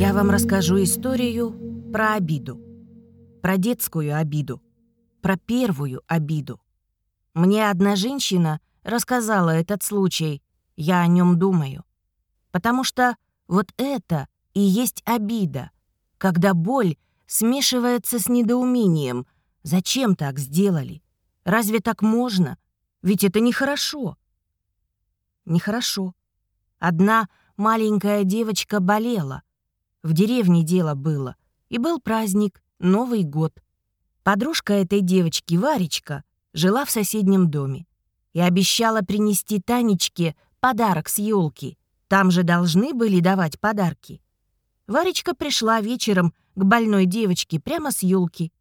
Я вам расскажу историю про обиду. Про детскую обиду. Про первую обиду. Мне одна женщина рассказала этот случай. Я о нем думаю. Потому что вот это и есть обида, когда боль смешивается с недоумением. Зачем так сделали? Разве так можно? Ведь это нехорошо. Нехорошо. Одна маленькая девочка болела. В деревне дело было. И был праздник, Новый год. Подружка этой девочки, Варечка, жила в соседнем доме и обещала принести Танечке подарок с елки. Там же должны были давать подарки. Варечка пришла вечером к больной девочке прямо с елки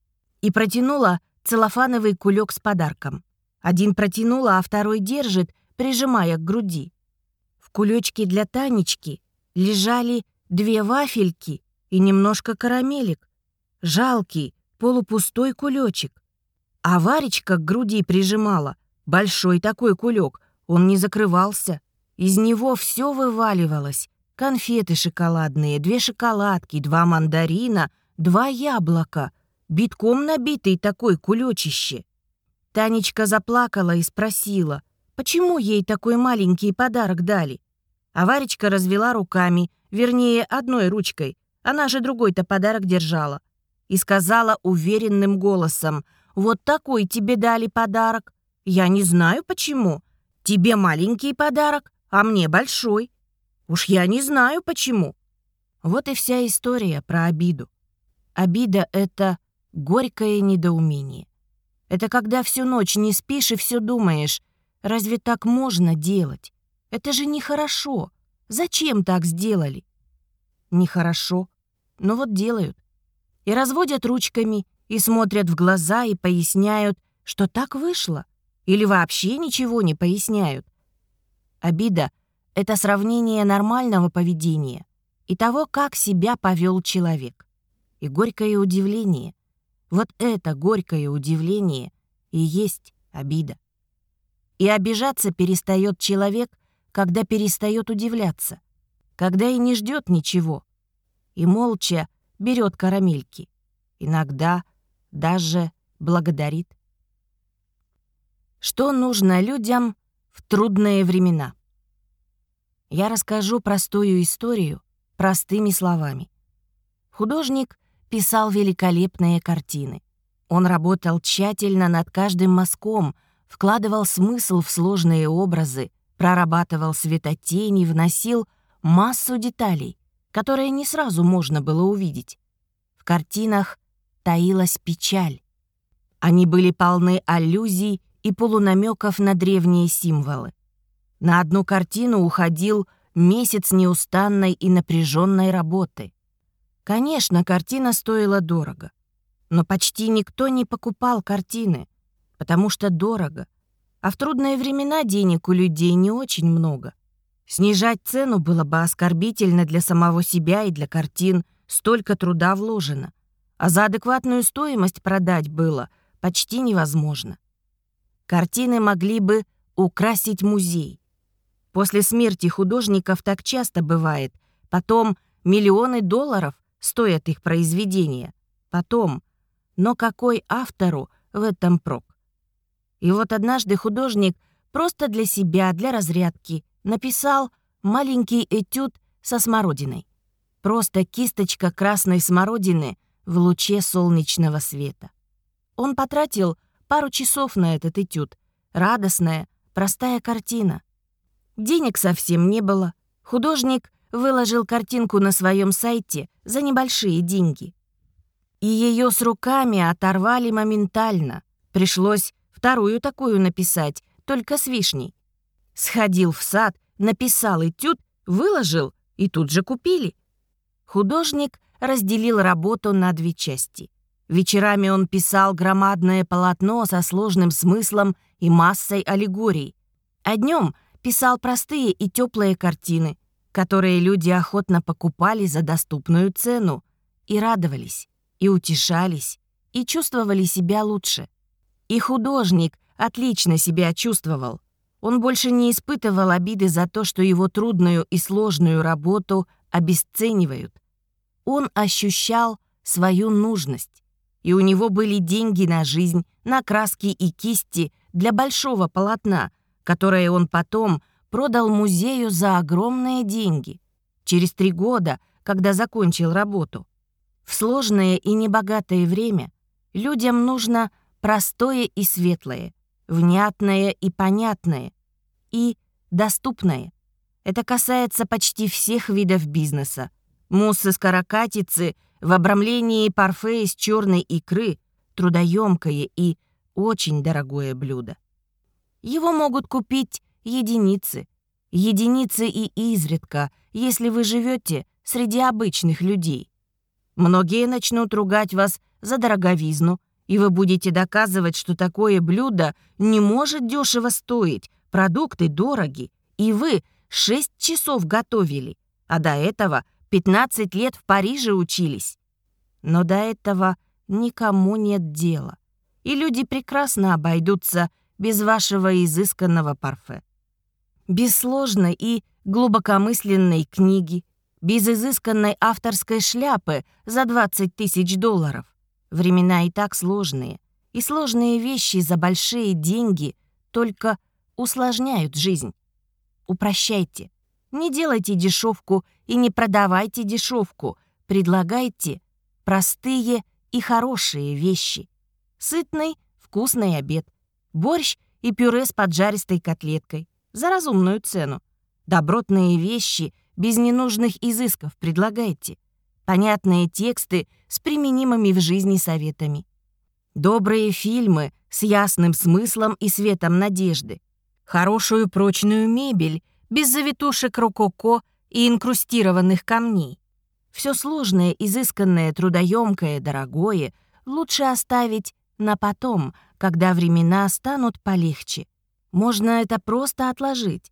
и протянула целлофановый кулек с подарком. Один протянула, а второй держит, прижимая к груди. В кулечке для Танечки лежали две вафельки и немножко карамелек. Жалкий, полупустой кулечек. А Варечка к груди прижимала. Большой такой кулек, он не закрывался. Из него все вываливалось. Конфеты шоколадные, две шоколадки, два мандарина, два яблока. Битком набитый такой кулечище. Танечка заплакала и спросила, почему ей такой маленький подарок дали. А Варечка развела руками, вернее, одной ручкой. Она же другой-то подарок держала и сказала уверенным голосом, «Вот такой тебе дали подарок. Я не знаю, почему. Тебе маленький подарок, а мне большой. Уж я не знаю, почему». Вот и вся история про обиду. Обида — это горькое недоумение. Это когда всю ночь не спишь и все думаешь, разве так можно делать? Это же нехорошо. Зачем так сделали? Нехорошо. Но вот делают и разводят ручками, и смотрят в глаза, и поясняют, что так вышло, или вообще ничего не поясняют. Обида — это сравнение нормального поведения и того, как себя повел человек. И горькое удивление. Вот это горькое удивление и есть обида. И обижаться перестает человек, когда перестает удивляться, когда и не ждет ничего, и молча берет карамельки. Иногда даже благодарит. Что нужно людям в трудные времена? Я расскажу простую историю простыми словами. Художник писал великолепные картины. Он работал тщательно над каждым мазком, вкладывал смысл в сложные образы, прорабатывал светотени, вносил массу деталей которое не сразу можно было увидеть. В картинах таилась печаль. Они были полны аллюзий и полунамеков на древние символы. На одну картину уходил месяц неустанной и напряженной работы. Конечно, картина стоила дорого, но почти никто не покупал картины, потому что дорого, а в трудные времена денег у людей не очень много. Снижать цену было бы оскорбительно для самого себя и для картин, столько труда вложено. А за адекватную стоимость продать было почти невозможно. Картины могли бы украсить музей. После смерти художников так часто бывает. Потом миллионы долларов стоят их произведения. Потом. Но какой автору в этом прок? И вот однажды художник просто для себя, для разрядки, написал маленький этюд со смородиной. Просто кисточка красной смородины в луче солнечного света. Он потратил пару часов на этот этюд. Радостная, простая картина. Денег совсем не было. Художник выложил картинку на своем сайте за небольшие деньги. И ее с руками оторвали моментально. Пришлось вторую такую написать, только с вишней. Сходил в сад, написал этюд, выложил и тут же купили. Художник разделил работу на две части. Вечерами он писал громадное полотно со сложным смыслом и массой аллегорий. А днем писал простые и теплые картины, которые люди охотно покупали за доступную цену и радовались, и утешались, и чувствовали себя лучше. И художник отлично себя чувствовал. Он больше не испытывал обиды за то, что его трудную и сложную работу обесценивают. он ощущал свою нужность, и у него были деньги на жизнь, на краски и кисти для большого полотна, которое он потом продал музею за огромные деньги. Через три года, когда закончил работу. В сложное и небогатое время людям нужно простое и светлое, внятное и понятное, и доступное. Это касается почти всех видов бизнеса. Мусс из каракатицы в обрамлении парфе из черной икры – трудоемкое и очень дорогое блюдо. Его могут купить единицы. Единицы и изредка, если вы живете среди обычных людей. Многие начнут ругать вас за дороговизну, и вы будете доказывать, что такое блюдо не может дешево стоить, продукты дороги, и вы 6 часов готовили, а до этого 15 лет в Париже учились. Но до этого никому нет дела, и люди прекрасно обойдутся без вашего изысканного парфе. Без сложной и глубокомысленной книги, без изысканной авторской шляпы за 20 тысяч долларов. Времена и так сложные, и сложные вещи за большие деньги только усложняют жизнь. Упрощайте. Не делайте дешевку и не продавайте дешевку. Предлагайте простые и хорошие вещи. Сытный, вкусный обед. Борщ и пюре с поджаристой котлеткой. За разумную цену. Добротные вещи без ненужных изысков предлагайте. Понятные тексты с применимыми в жизни советами. Добрые фильмы с ясным смыслом и светом надежды хорошую прочную мебель, без завитушек рококо и инкрустированных камней. Все сложное, изысканное, трудоемкое, дорогое лучше оставить на потом, когда времена станут полегче. Можно это просто отложить.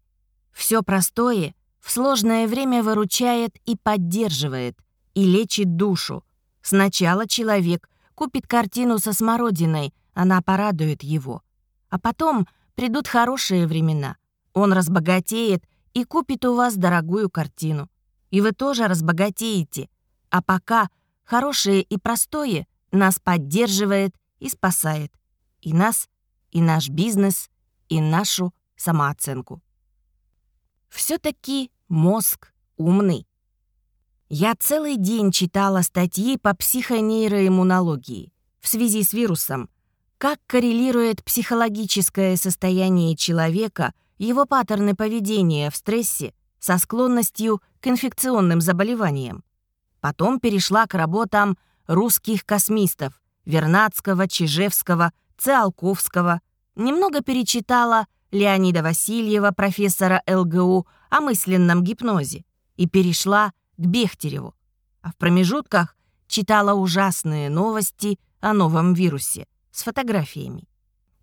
Все простое в сложное время выручает и поддерживает, и лечит душу. Сначала человек купит картину со смородиной, она порадует его. А потом Придут хорошие времена. Он разбогатеет и купит у вас дорогую картину. И вы тоже разбогатеете. А пока хорошее и простое нас поддерживает и спасает. И нас, и наш бизнес, и нашу самооценку. Все-таки мозг умный. Я целый день читала статьи по психонейроиммунологии в связи с вирусом, как коррелирует психологическое состояние человека, его паттерны поведения в стрессе со склонностью к инфекционным заболеваниям. Потом перешла к работам русских космистов Вернадского, Чижевского, Циолковского, немного перечитала Леонида Васильева, профессора ЛГУ, о мысленном гипнозе. И перешла к Бехтереву. А в промежутках читала ужасные новости о новом вирусе – с фотографиями.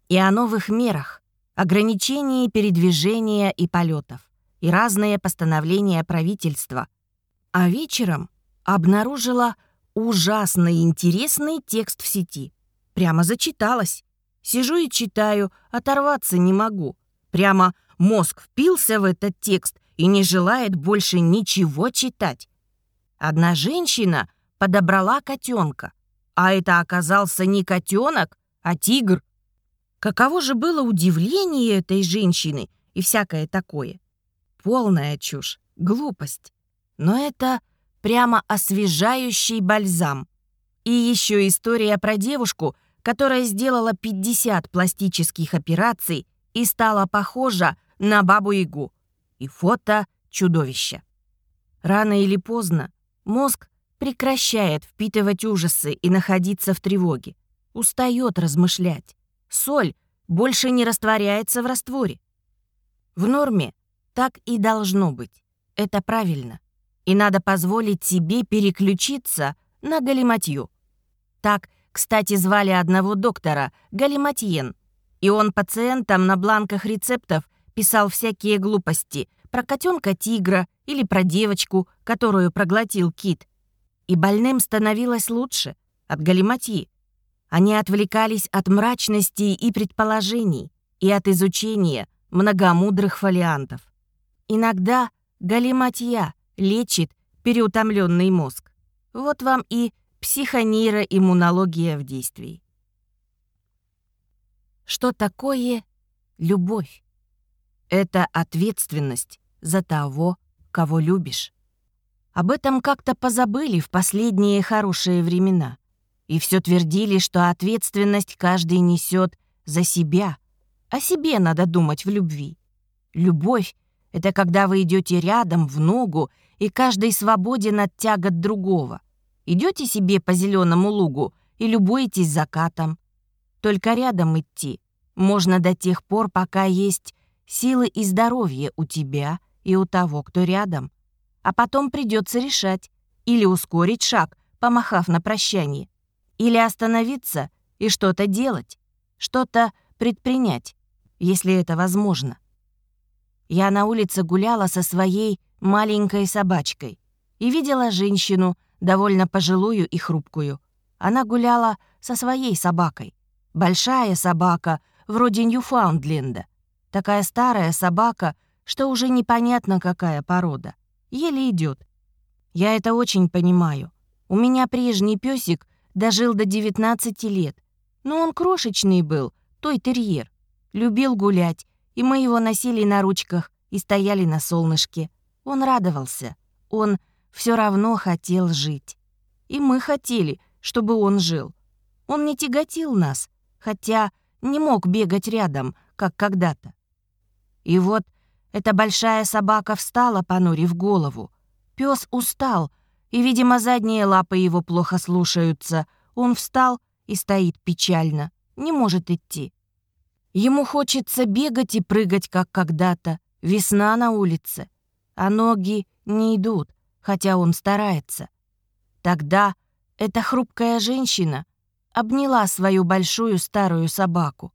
И о новых мерах, ограничении передвижения и полетов, и разные постановления правительства. А вечером обнаружила ужасно интересный текст в сети. Прямо зачиталась. Сижу и читаю, оторваться не могу. Прямо мозг впился в этот текст и не желает больше ничего читать. Одна женщина подобрала котенка, а это оказался не котенок, а тигр? Каково же было удивление этой женщины и всякое такое? Полная чушь, глупость. Но это прямо освежающий бальзам. И еще история про девушку, которая сделала 50 пластических операций и стала похожа на бабу-ягу. И фото чудовища. Рано или поздно мозг прекращает впитывать ужасы и находиться в тревоге устает размышлять. Соль больше не растворяется в растворе. В норме так и должно быть. Это правильно. И надо позволить себе переключиться на галиматью. Так, кстати, звали одного доктора, Галиматьен. И он пациентам на бланках рецептов писал всякие глупости про котенка-тигра или про девочку, которую проглотил кит. И больным становилось лучше от галиматьи. Они отвлекались от мрачности и предположений и от изучения многомудрых фолиантов. Иногда галиматья лечит переутомленный мозг. Вот вам и психонейроиммунология в действии. Что такое любовь? Это ответственность за того, кого любишь. Об этом как-то позабыли в последние хорошие времена. И все твердили, что ответственность каждый несет за себя. О себе надо думать в любви. Любовь — это когда вы идете рядом, в ногу, и каждый свободен от тягот другого. Идете себе по зеленому лугу и любуетесь закатом. Только рядом идти можно до тех пор, пока есть силы и здоровье у тебя и у того, кто рядом. А потом придется решать или ускорить шаг, помахав на прощание, или остановиться и что-то делать, что-то предпринять, если это возможно. Я на улице гуляла со своей маленькой собачкой и видела женщину, довольно пожилую и хрупкую. Она гуляла со своей собакой. Большая собака, вроде Ньюфаундленда. Такая старая собака, что уже непонятно какая порода. Еле идет. Я это очень понимаю. У меня прежний песик дожил до 19 лет. Но он крошечный был, той терьер. Любил гулять, и мы его носили на ручках и стояли на солнышке. Он радовался. Он все равно хотел жить. И мы хотели, чтобы он жил. Он не тяготил нас, хотя не мог бегать рядом, как когда-то. И вот эта большая собака встала, понурив голову. Пес устал, и, видимо, задние лапы его плохо слушаются. Он встал и стоит печально, не может идти. Ему хочется бегать и прыгать, как когда-то. Весна на улице, а ноги не идут хотя он старается. Тогда эта хрупкая женщина обняла свою большую старую собаку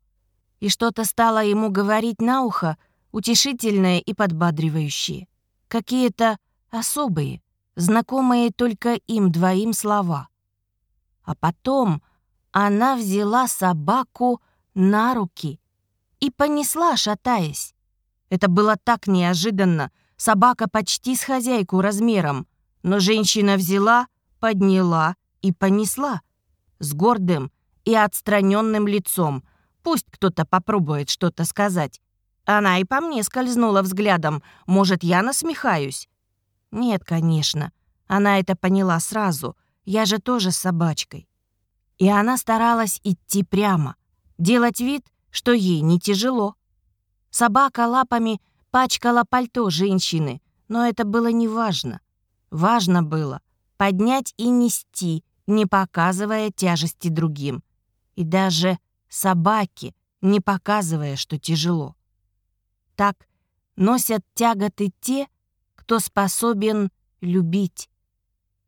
и что-то стало ему говорить на ухо, утешительное и подбадривающее. Какие-то особые, знакомые только им двоим слова. А потом она взяла собаку на руки и понесла, шатаясь. Это было так неожиданно, Собака почти с хозяйку размером, но женщина взяла, подняла и понесла. С гордым и отстраненным лицом. Пусть кто-то попробует что-то сказать. Она и по мне скользнула взглядом. Может, я насмехаюсь? Нет, конечно. Она это поняла сразу. Я же тоже с собачкой. И она старалась идти прямо. Делать вид, что ей не тяжело. Собака лапами пачкала пальто женщины, но это было не важно. Важно было поднять и нести, не показывая тяжести другим. И даже собаке, не показывая, что тяжело. Так носят тяготы те, кто способен любить.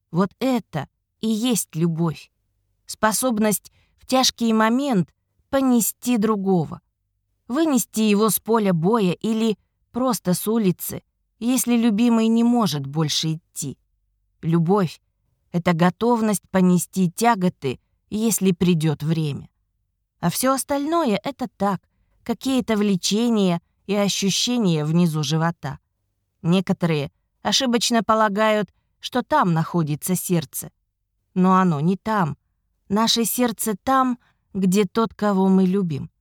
Вот это и есть любовь. Способность в тяжкий момент понести другого. Вынести его с поля боя или Просто с улицы, если любимый не может больше идти. Любовь — это готовность понести тяготы, если придет время. А все остальное — это так, какие-то влечения и ощущения внизу живота. Некоторые ошибочно полагают, что там находится сердце. Но оно не там. Наше сердце там, где тот, кого мы любим.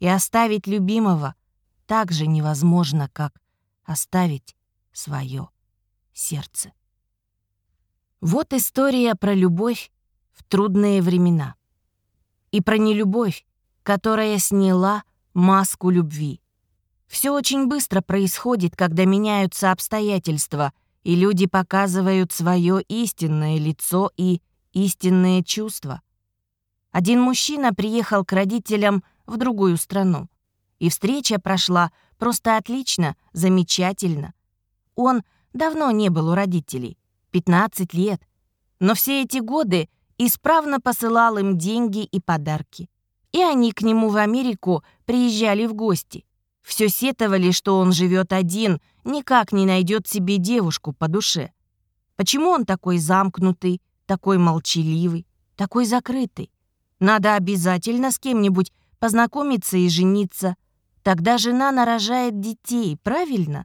И оставить любимого — так же невозможно, как оставить свое сердце. Вот история про любовь в трудные времена. И про нелюбовь, которая сняла маску любви. Все очень быстро происходит, когда меняются обстоятельства, и люди показывают свое истинное лицо и истинные чувства. Один мужчина приехал к родителям в другую страну. И встреча прошла просто отлично, замечательно. Он давно не был у родителей, 15 лет. Но все эти годы исправно посылал им деньги и подарки. И они к нему в Америку приезжали в гости. Все сетовали, что он живет один, никак не найдет себе девушку по душе. Почему он такой замкнутый, такой молчаливый, такой закрытый? Надо обязательно с кем-нибудь познакомиться и жениться. Тогда жена нарожает детей, правильно?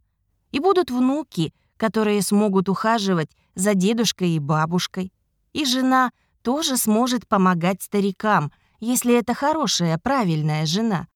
И будут внуки, которые смогут ухаживать за дедушкой и бабушкой. И жена тоже сможет помогать старикам, если это хорошая, правильная жена.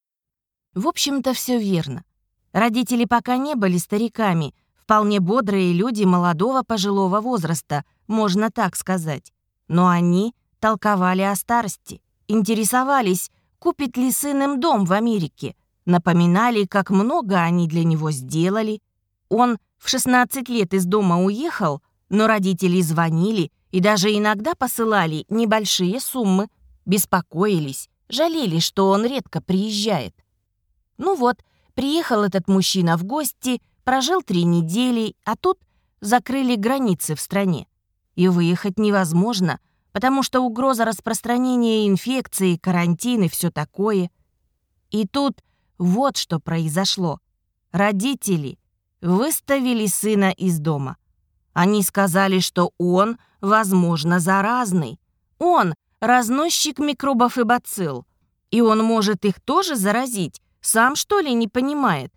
В общем-то, все верно. Родители пока не были стариками, вполне бодрые люди молодого пожилого возраста, можно так сказать. Но они толковали о старости, интересовались, купит ли сын им дом в Америке, напоминали, как много они для него сделали. Он в 16 лет из дома уехал, но родители звонили и даже иногда посылали небольшие суммы, беспокоились, жалели, что он редко приезжает. Ну вот, приехал этот мужчина в гости, прожил три недели, а тут закрыли границы в стране. И выехать невозможно, потому что угроза распространения инфекции, карантин и все такое. И тут вот что произошло. Родители выставили сына из дома. Они сказали, что он, возможно, заразный. Он — разносчик микробов и бацилл. И он может их тоже заразить. Сам, что ли, не понимает?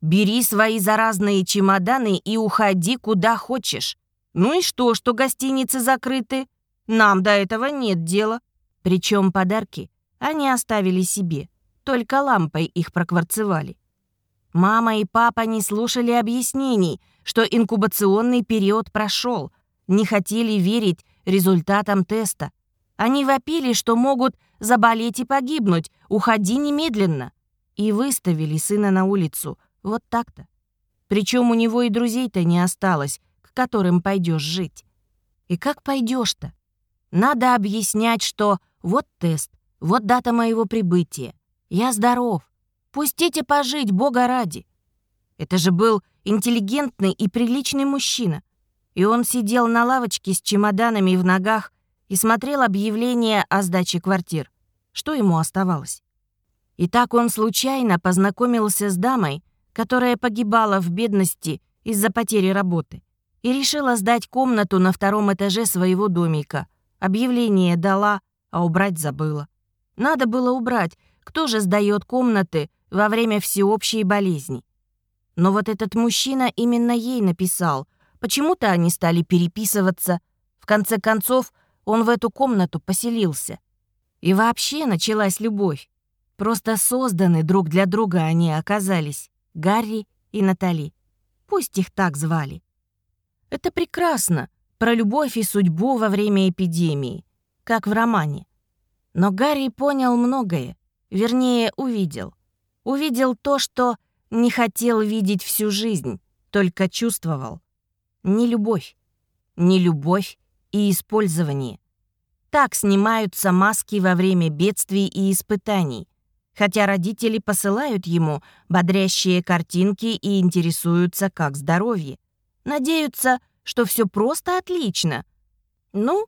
Бери свои заразные чемоданы и уходи куда хочешь. Ну и что, что гостиницы закрыты? Нам до этого нет дела. Причем подарки они оставили себе, только лампой их прокварцевали. Мама и папа не слушали объяснений, что инкубационный период прошел, не хотели верить результатам теста. Они вопили, что могут заболеть и погибнуть, уходи немедленно. И выставили сына на улицу, вот так-то. Причем у него и друзей-то не осталось, к которым пойдешь жить. И как пойдешь-то? Надо объяснять, что вот тест, вот дата моего прибытия. Я здоров. Пустите пожить, Бога ради. Это же был интеллигентный и приличный мужчина. И он сидел на лавочке с чемоданами в ногах и смотрел объявление о сдаче квартир. Что ему оставалось? И так он случайно познакомился с дамой, которая погибала в бедности из-за потери работы, и решила сдать комнату на втором этаже своего домика. Объявление дала, а убрать забыла. Надо было убрать, кто же сдает комнаты во время всеобщей болезни. Но вот этот мужчина именно ей написал. Почему-то они стали переписываться. В конце концов, он в эту комнату поселился. И вообще началась любовь. Просто созданы друг для друга они оказались. Гарри и Натали. Пусть их так звали. Это прекрасно, про любовь и судьбу во время эпидемии, как в романе. Но Гарри понял многое, вернее, увидел. Увидел то, что не хотел видеть всю жизнь, только чувствовал. Не любовь. Не любовь и использование. Так снимаются маски во время бедствий и испытаний хотя родители посылают ему бодрящие картинки и интересуются, как здоровье. Надеются, что все просто отлично. Ну,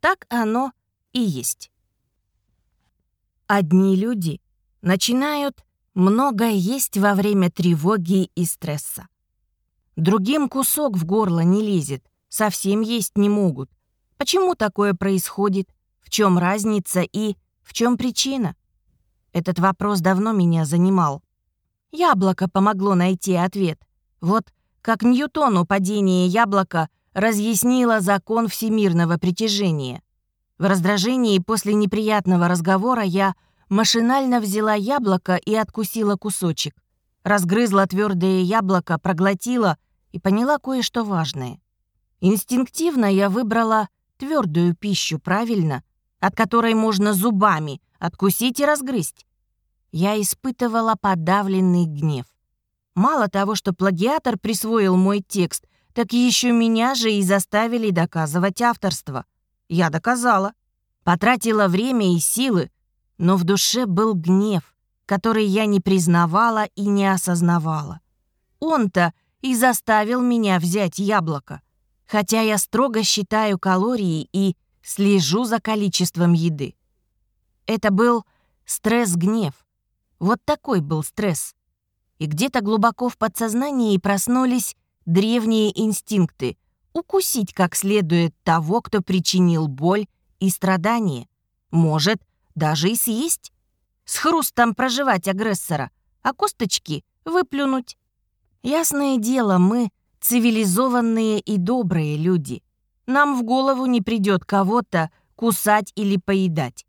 так оно и есть. Одни люди начинают много есть во время тревоги и стресса. Другим кусок в горло не лезет, совсем есть не могут. Почему такое происходит? В чем разница и в чем причина? Этот вопрос давно меня занимал. Яблоко помогло найти ответ. Вот как Ньютону падение яблока разъяснило закон всемирного притяжения. В раздражении после неприятного разговора я машинально взяла яблоко и откусила кусочек. Разгрызла твердое яблоко, проглотила и поняла кое-что важное. Инстинктивно я выбрала твердую пищу, правильно, от которой можно зубами откусить и разгрызть. Я испытывала подавленный гнев. Мало того, что плагиатор присвоил мой текст, так еще меня же и заставили доказывать авторство. Я доказала. Потратила время и силы, но в душе был гнев, который я не признавала и не осознавала. Он-то и заставил меня взять яблоко, хотя я строго считаю калории и слежу за количеством еды. Это был стресс-гнев. Вот такой был стресс. И где-то глубоко в подсознании проснулись древние инстинкты укусить как следует того, кто причинил боль и страдания. Может, даже и съесть. С хрустом проживать агрессора, а косточки выплюнуть. Ясное дело, мы цивилизованные и добрые люди. нам в голову не придет кого-то кусать или поедать.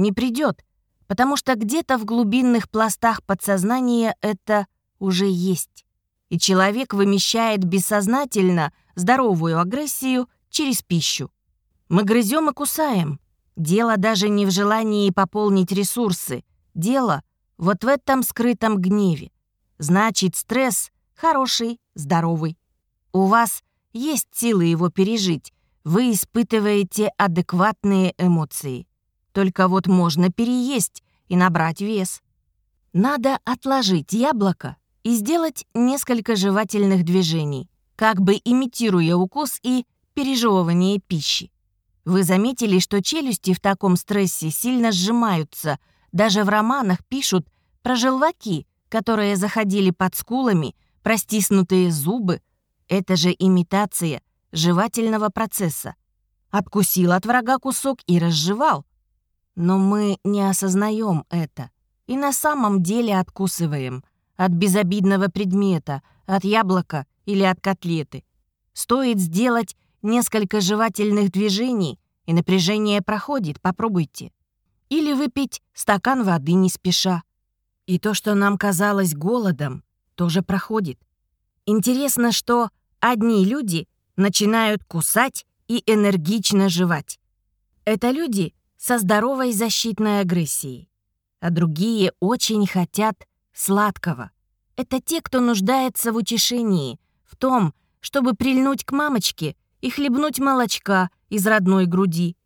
Не придет, потому что где-то в глубинных пластах подсознания это уже есть. И человек вымещает бессознательно здоровую агрессию через пищу. Мы грызем и кусаем. Дело даже не в желании пополнить ресурсы. Дело вот в этом скрытом гневе. Значит, стресс хороший, здоровый. У вас есть силы его пережить. Вы испытываете адекватные эмоции. Только вот можно переесть и набрать вес. Надо отложить яблоко и сделать несколько жевательных движений, как бы имитируя укус и пережевывание пищи. Вы заметили, что челюсти в таком стрессе сильно сжимаются. Даже в романах пишут про желваки, которые заходили под скулами, простиснутые зубы. Это же имитация жевательного процесса. Откусил от врага кусок и разжевал. Но мы не осознаем это. И на самом деле откусываем. От безобидного предмета, от яблока или от котлеты. Стоит сделать несколько жевательных движений, и напряжение проходит, попробуйте. Или выпить стакан воды не спеша. И то, что нам казалось голодом, тоже проходит. Интересно, что одни люди начинают кусать и энергично жевать. Это люди со здоровой защитной агрессией, а другие очень хотят сладкого. Это те, кто нуждается в утешении, в том, чтобы прильнуть к мамочке и хлебнуть молочка из родной груди.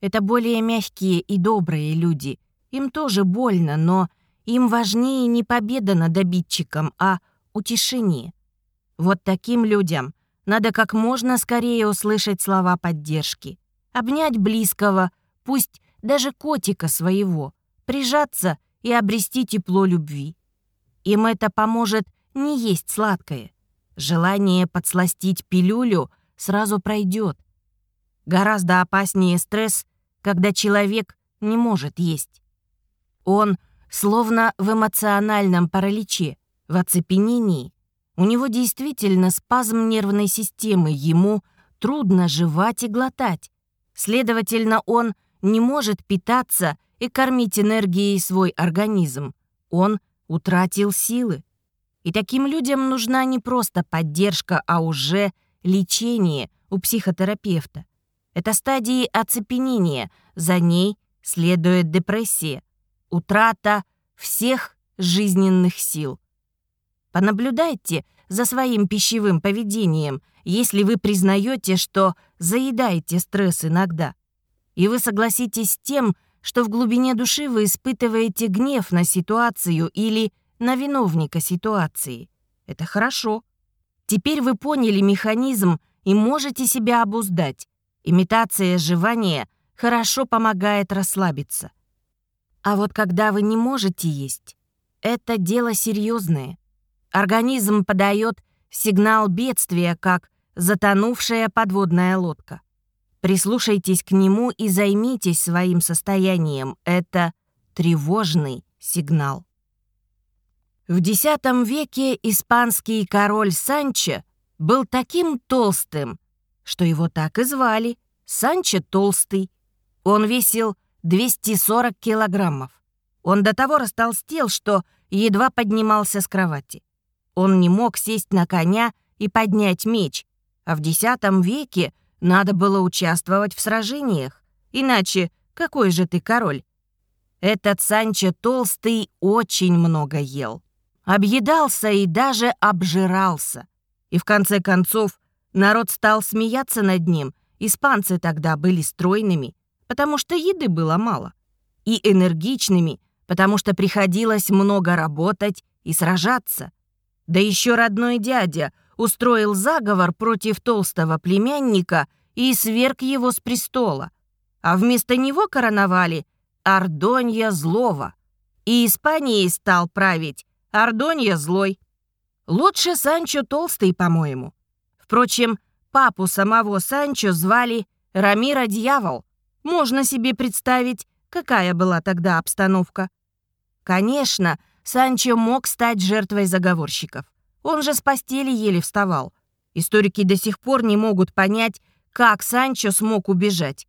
Это более мягкие и добрые люди. Им тоже больно, но им важнее не победа над обидчиком, а утешение. Вот таким людям надо как можно скорее услышать слова поддержки, обнять близкого, пусть даже котика своего, прижаться и обрести тепло любви. Им это поможет не есть сладкое. Желание подсластить пилюлю сразу пройдет. Гораздо опаснее стресс, когда человек не может есть. Он словно в эмоциональном параличе, в оцепенении. У него действительно спазм нервной системы, ему трудно жевать и глотать. Следовательно, он не может питаться и кормить энергией свой организм. Он утратил силы. И таким людям нужна не просто поддержка, а уже лечение у психотерапевта. Это стадии оцепенения, за ней следует депрессия, утрата всех жизненных сил. Понаблюдайте за своим пищевым поведением, если вы признаете, что заедаете стресс иногда. И вы согласитесь с тем, что в глубине души вы испытываете гнев на ситуацию или на виновника ситуации. Это хорошо. Теперь вы поняли механизм и можете себя обуздать. Имитация жевания хорошо помогает расслабиться. А вот когда вы не можете есть, это дело серьезное. Организм подает сигнал бедствия, как затонувшая подводная лодка. Прислушайтесь к нему и займитесь своим состоянием. Это тревожный сигнал. В X веке испанский король Санчо был таким толстым, что его так и звали — Санчо Толстый. Он весил 240 килограммов. Он до того растолстел, что едва поднимался с кровати. Он не мог сесть на коня и поднять меч, а в X веке надо было участвовать в сражениях. Иначе какой же ты король? Этот Санчо Толстый очень много ел. Объедался и даже обжирался. И в конце концов народ стал смеяться над ним. Испанцы тогда были стройными, потому что еды было мало. И энергичными, потому что приходилось много работать и сражаться. Да еще родной дядя устроил заговор против толстого племянника и сверг его с престола. А вместо него короновали Ардонья Злого. И Испанией стал править Ардонья Злой. Лучше Санчо Толстый, по-моему. Впрочем, папу самого Санчо звали Рамира Дьявол. Можно себе представить, какая была тогда обстановка. Конечно, Санчо мог стать жертвой заговорщиков. Он же с постели еле вставал. Историки до сих пор не могут понять, как Санчо смог убежать.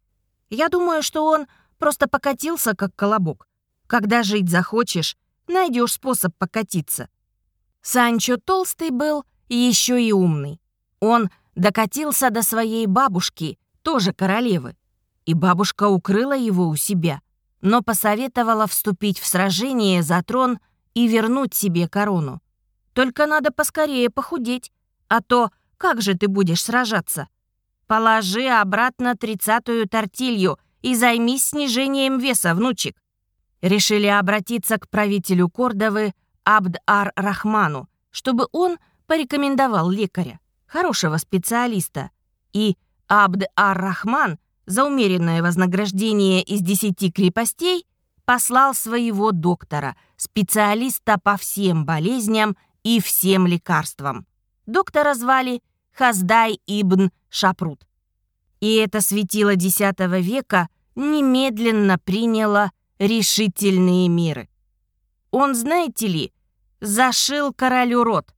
Я думаю, что он просто покатился, как колобок. Когда жить захочешь, найдешь способ покатиться. Санчо толстый был и еще и умный. Он докатился до своей бабушки, тоже королевы. И бабушка укрыла его у себя, но посоветовала вступить в сражение за трон и вернуть себе корону. Только надо поскорее похудеть, а то как же ты будешь сражаться? Положи обратно тридцатую тортилью и займись снижением веса, внучек. Решили обратиться к правителю Кордовы Абд-ар-Рахману, чтобы он порекомендовал лекаря, хорошего специалиста. И Абд-ар-Рахман за умеренное вознаграждение из десяти крепостей послал своего доктора, специалиста по всем болезням и всем лекарствам. Доктора звали Хаздай ибн Шапрут. И это светило X века немедленно приняло решительные меры. Он, знаете ли, зашил королю рот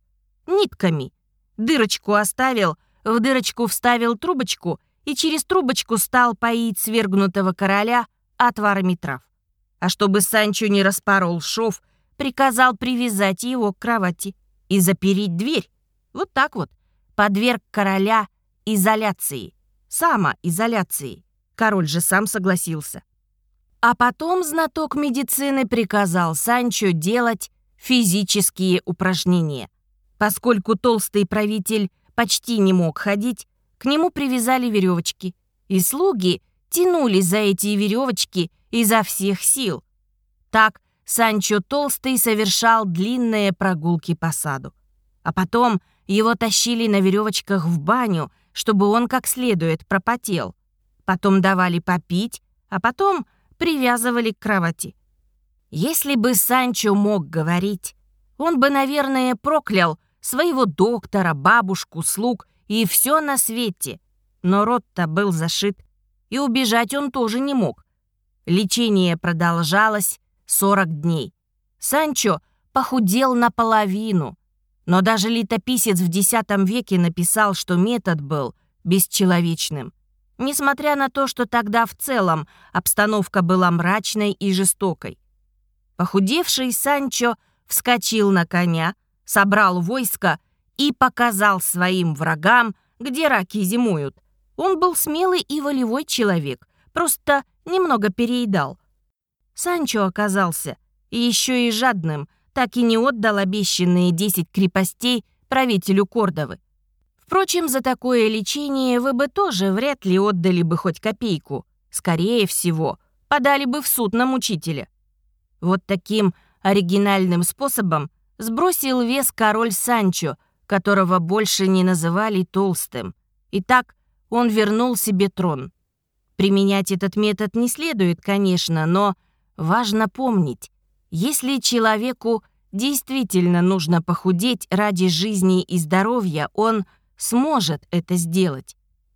нитками. Дырочку оставил, в дырочку вставил трубочку и через трубочку стал поить свергнутого короля отварами трав. А чтобы Санчо не распорол шов, приказал привязать его к кровати и запереть дверь. Вот так вот. Подверг короля изоляции. Самоизоляции. Король же сам согласился. А потом знаток медицины приказал Санчо делать физические упражнения. Поскольку толстый правитель почти не мог ходить, к нему привязали веревочки, и слуги тянули за эти веревочки изо всех сил. Так Санчо Толстый совершал длинные прогулки по саду. А потом его тащили на веревочках в баню, чтобы он как следует пропотел. Потом давали попить, а потом привязывали к кровати. Если бы Санчо мог говорить, он бы, наверное, проклял своего доктора, бабушку, слуг и все на свете. Но рот-то был зашит, и убежать он тоже не мог. Лечение продолжалось 40 дней. Санчо похудел наполовину, но даже летописец в X веке написал, что метод был бесчеловечным. Несмотря на то, что тогда в целом обстановка была мрачной и жестокой. Похудевший Санчо вскочил на коня, собрал войско и показал своим врагам, где раки зимуют. Он был смелый и волевой человек, просто немного переедал. Санчо оказался еще и жадным, так и не отдал обещанные 10 крепостей правителю Кордовы. Впрочем, за такое лечение вы бы тоже вряд ли отдали бы хоть копейку. Скорее всего, подали бы в суд на мучителя. Вот таким оригинальным способом сбросил вес король Санчо, которого больше не называли толстым. И так он вернул себе трон. Применять этот метод не следует, конечно, но важно помнить, если человеку действительно нужно похудеть ради жизни и здоровья, он сможет это сделать.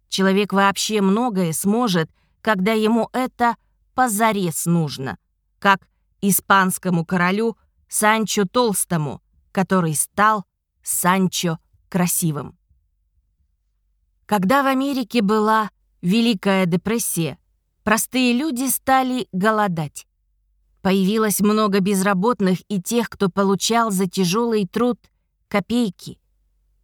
Человек вообще многое сможет, когда ему это позарез нужно, как испанскому королю Санчо Толстому, который стал Санчо Красивым. Когда в Америке была Великая депрессия, простые люди стали голодать. Появилось много безработных и тех, кто получал за тяжелый труд копейки.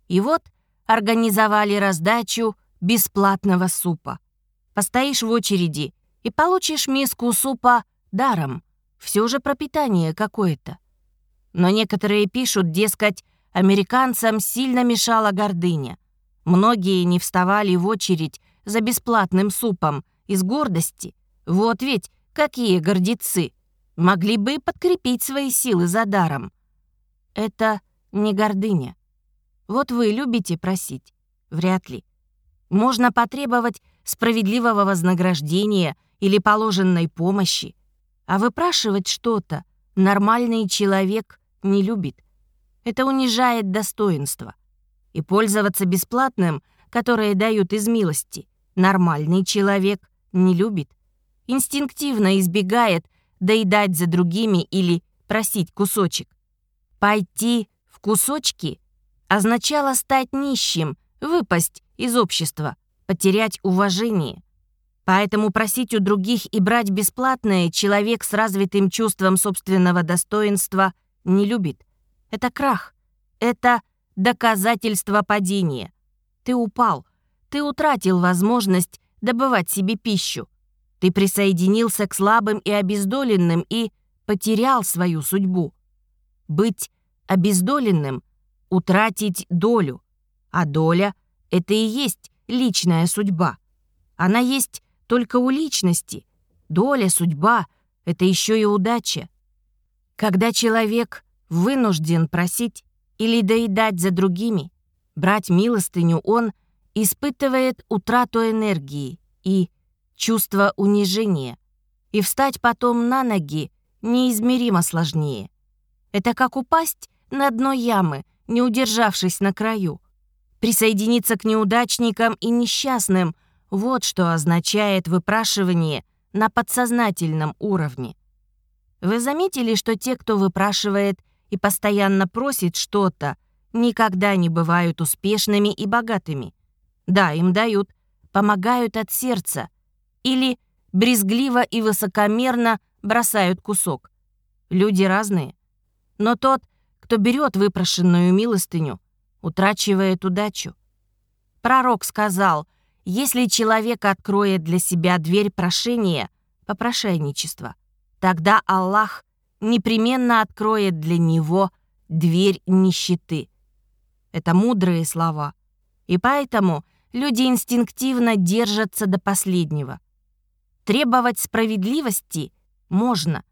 И вот организовали раздачу бесплатного супа. Постоишь в очереди и получишь миску супа даром. Все же пропитание какое-то. Но некоторые пишут, дескать, американцам сильно мешала гордыня. Многие не вставали в очередь за бесплатным супом из гордости. Вот ведь какие гордецы! Могли бы подкрепить свои силы за даром. Это не гордыня. Вот вы любите просить? Вряд ли. Можно потребовать справедливого вознаграждения или положенной помощи, а выпрашивать что-то нормальный человек не любит. Это унижает достоинство. И пользоваться бесплатным, которое дают из милости, нормальный человек не любит. Инстинктивно избегает доедать за другими или просить кусочек. Пойти в кусочки означало стать нищим, выпасть из общества, потерять уважение. Поэтому просить у других и брать бесплатное человек с развитым чувством собственного достоинства не любит. Это крах. Это доказательство падения. Ты упал. Ты утратил возможность добывать себе пищу. Ты присоединился к слабым и обездоленным и потерял свою судьбу. Быть обездоленным — утратить долю, а доля — это и есть личная судьба. Она есть только у личности. Доля, судьба — это еще и удача. Когда человек вынужден просить или доедать за другими, брать милостыню, он испытывает утрату энергии и чувство унижения. И встать потом на ноги неизмеримо сложнее. Это как упасть на дно ямы, не удержавшись на краю. Присоединиться к неудачникам и несчастным — вот что означает выпрашивание на подсознательном уровне. Вы заметили, что те, кто выпрашивает и постоянно просит что-то, никогда не бывают успешными и богатыми? Да, им дают, помогают от сердца или брезгливо и высокомерно бросают кусок. Люди разные. Но тот, кто берет выпрошенную милостыню, утрачивает удачу. Пророк сказал, если человек откроет для себя дверь прошения, попрошайничества, тогда Аллах непременно откроет для него дверь нищеты. Это мудрые слова. И поэтому люди инстинктивно держатся до последнего. Требовать справедливости можно.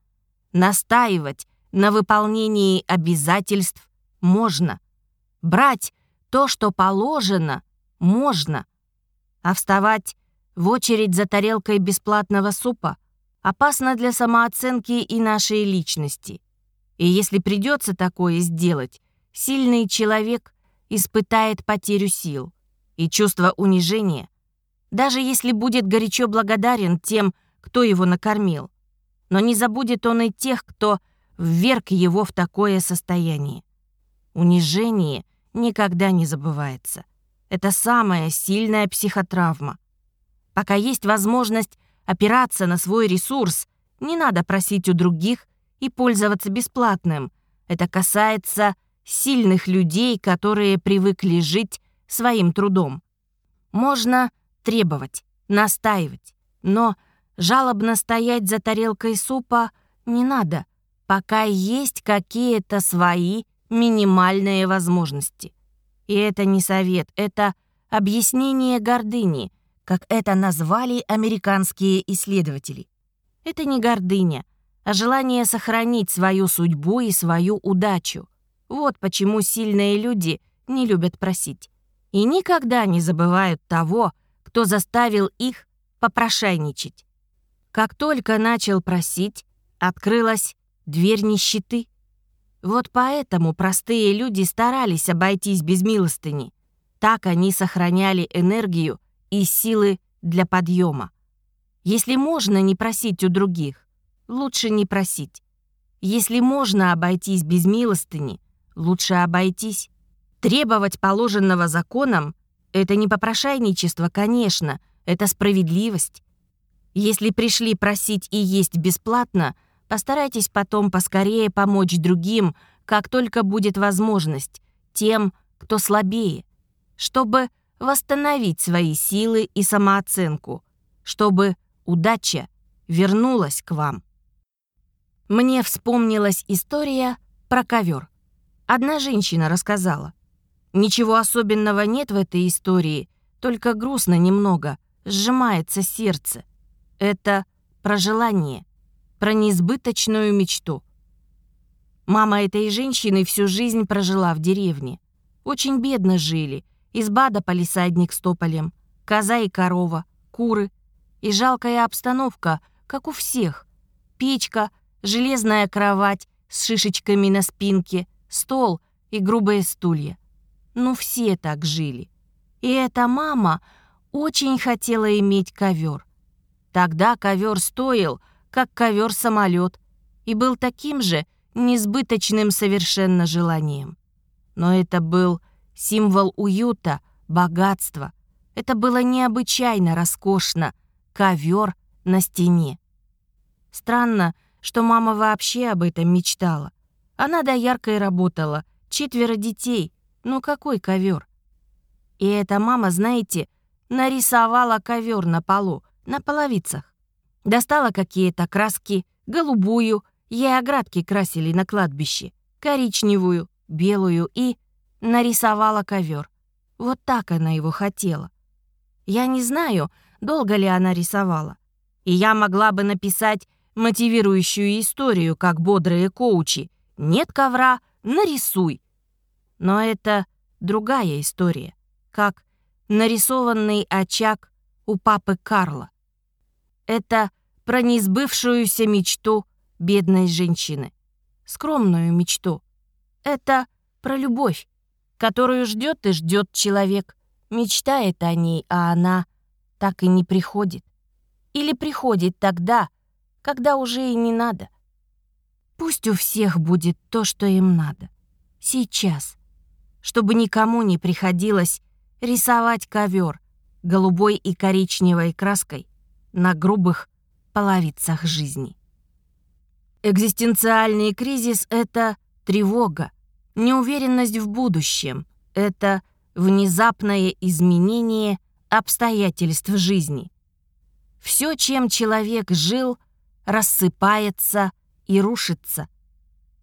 Настаивать на выполнении обязательств можно. Брать то, что положено, можно. А вставать в очередь за тарелкой бесплатного супа опасно для самооценки и нашей личности. И если придется такое сделать, сильный человек испытает потерю сил и чувство унижения, даже если будет горячо благодарен тем, кто его накормил. Но не забудет он и тех, кто вверг его в такое состояние. Унижение никогда не забывается. Это самая сильная психотравма. Пока есть возможность опираться на свой ресурс, не надо просить у других и пользоваться бесплатным. Это касается сильных людей, которые привыкли жить своим трудом. Можно требовать, настаивать, но жалобно стоять за тарелкой супа не надо пока есть какие-то свои минимальные возможности. И это не совет, это объяснение гордыни, как это назвали американские исследователи. Это не гордыня, а желание сохранить свою судьбу и свою удачу. Вот почему сильные люди не любят просить. И никогда не забывают того, кто заставил их попрошайничать. Как только начал просить, открылась дверь нищеты. Вот поэтому простые люди старались обойтись без милостыни. Так они сохраняли энергию и силы для подъема. Если можно не просить у других, лучше не просить. Если можно обойтись без милостыни, лучше обойтись. Требовать положенного законом — это не попрошайничество, конечно, это справедливость. Если пришли просить и есть бесплатно — Постарайтесь потом поскорее помочь другим, как только будет возможность, тем, кто слабее, чтобы восстановить свои силы и самооценку, чтобы удача вернулась к вам. Мне вспомнилась история про ковер. Одна женщина рассказала. Ничего особенного нет в этой истории, только грустно немного, сжимается сердце. Это про желание про несбыточную мечту. Мама этой женщины всю жизнь прожила в деревне. Очень бедно жили. Изба да полисадник с тополем, коза и корова, куры. И жалкая обстановка, как у всех. Печка, железная кровать с шишечками на спинке, стол и грубые стулья. Ну, все так жили. И эта мама очень хотела иметь ковер. Тогда ковер стоил — как ковер-самолет, и был таким же несбыточным совершенно желанием. Но это был символ уюта, богатства, Это было необычайно роскошно. Ковер на стене. Странно, что мама вообще об этом мечтала. Она до яркой работала, четверо детей. Ну какой ковер? И эта мама, знаете, нарисовала ковер на полу, на половицах. Достала какие-то краски, голубую, ей оградки красили на кладбище, коричневую, белую и нарисовала ковер. Вот так она его хотела. Я не знаю, долго ли она рисовала. И я могла бы написать мотивирующую историю, как бодрые коучи. Нет ковра, нарисуй. Но это другая история как нарисованный очаг у папы Карла. Это про несбывшуюся мечту бедной женщины. Скромную мечту. Это про любовь, которую ждет и ждет человек. Мечтает о ней, а она так и не приходит. Или приходит тогда, когда уже и не надо. Пусть у всех будет то, что им надо. Сейчас. Чтобы никому не приходилось рисовать ковер голубой и коричневой краской на грубых половицах жизни. Экзистенциальный кризис — это тревога, неуверенность в будущем, это внезапное изменение обстоятельств жизни. Все, чем человек жил, рассыпается и рушится.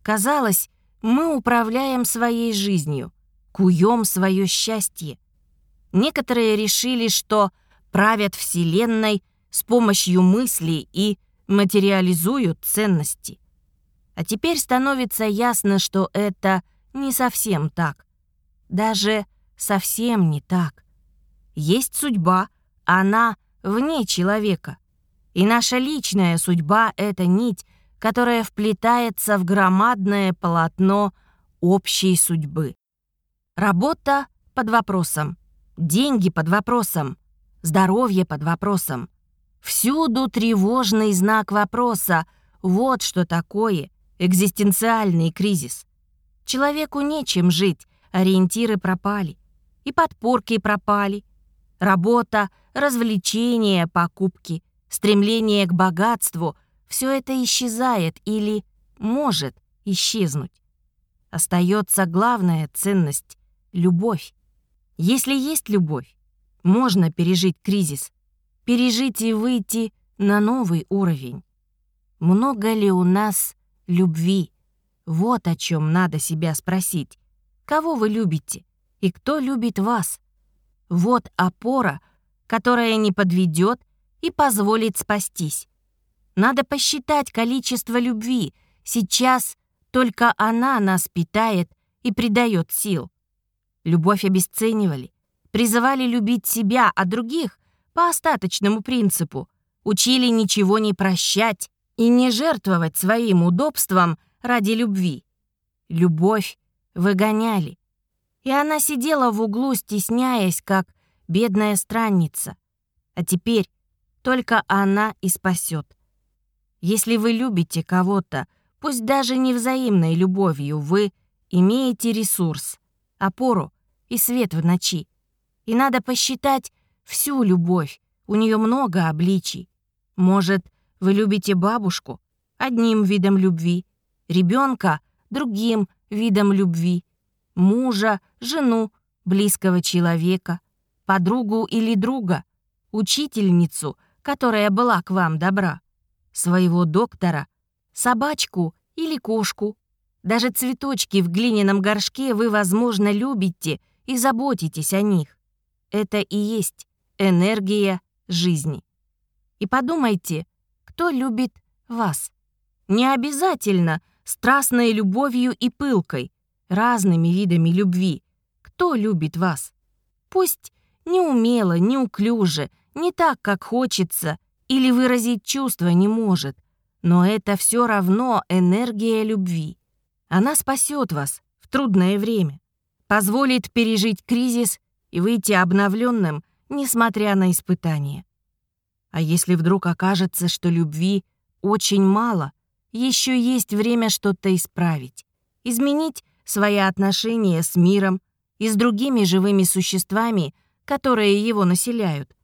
Казалось, мы управляем своей жизнью, куем свое счастье. Некоторые решили, что правят Вселенной с помощью мыслей и материализуют ценности. А теперь становится ясно, что это не совсем так. Даже совсем не так. Есть судьба, она вне человека. И наша личная судьба — это нить, которая вплетается в громадное полотно общей судьбы. Работа под вопросом. Деньги под вопросом, здоровье под вопросом. Всюду тревожный знак вопроса. Вот что такое экзистенциальный кризис. Человеку нечем жить, ориентиры пропали. И подпорки пропали. Работа, развлечения, покупки, стремление к богатству — все это исчезает или может исчезнуть. Остается главная ценность — любовь. Если есть любовь, можно пережить кризис, пережить и выйти на новый уровень. Много ли у нас любви? Вот о чем надо себя спросить. Кого вы любите и кто любит вас? Вот опора, которая не подведет и позволит спастись. Надо посчитать количество любви. Сейчас только она нас питает и придает сил. Любовь обесценивали, призывали любить себя, а других по остаточному принципу, учили ничего не прощать и не жертвовать своим удобством ради любви. Любовь выгоняли. И она сидела в углу, стесняясь, как бедная странница. А теперь только она и спасет. Если вы любите кого-то, пусть даже не взаимной любовью, вы имеете ресурс, опору, и свет в ночи. И надо посчитать всю любовь, у нее много обличий. Может, вы любите бабушку одним видом любви, ребенка другим видом любви, мужа, жену, близкого человека, подругу или друга, учительницу, которая была к вам добра, своего доктора, собачку или кошку. Даже цветочки в глиняном горшке вы, возможно, любите и заботитесь о них. Это и есть энергия жизни. И подумайте, кто любит вас. Не обязательно страстной любовью и пылкой, разными видами любви. Кто любит вас? Пусть неумело, неуклюже, не так, как хочется, или выразить чувства не может, но это все равно энергия любви. Она спасет вас в трудное время позволит пережить кризис и выйти обновленным, несмотря на испытания. А если вдруг окажется, что любви очень мало, еще есть время что-то исправить, изменить свои отношения с миром и с другими живыми существами которые его населяют.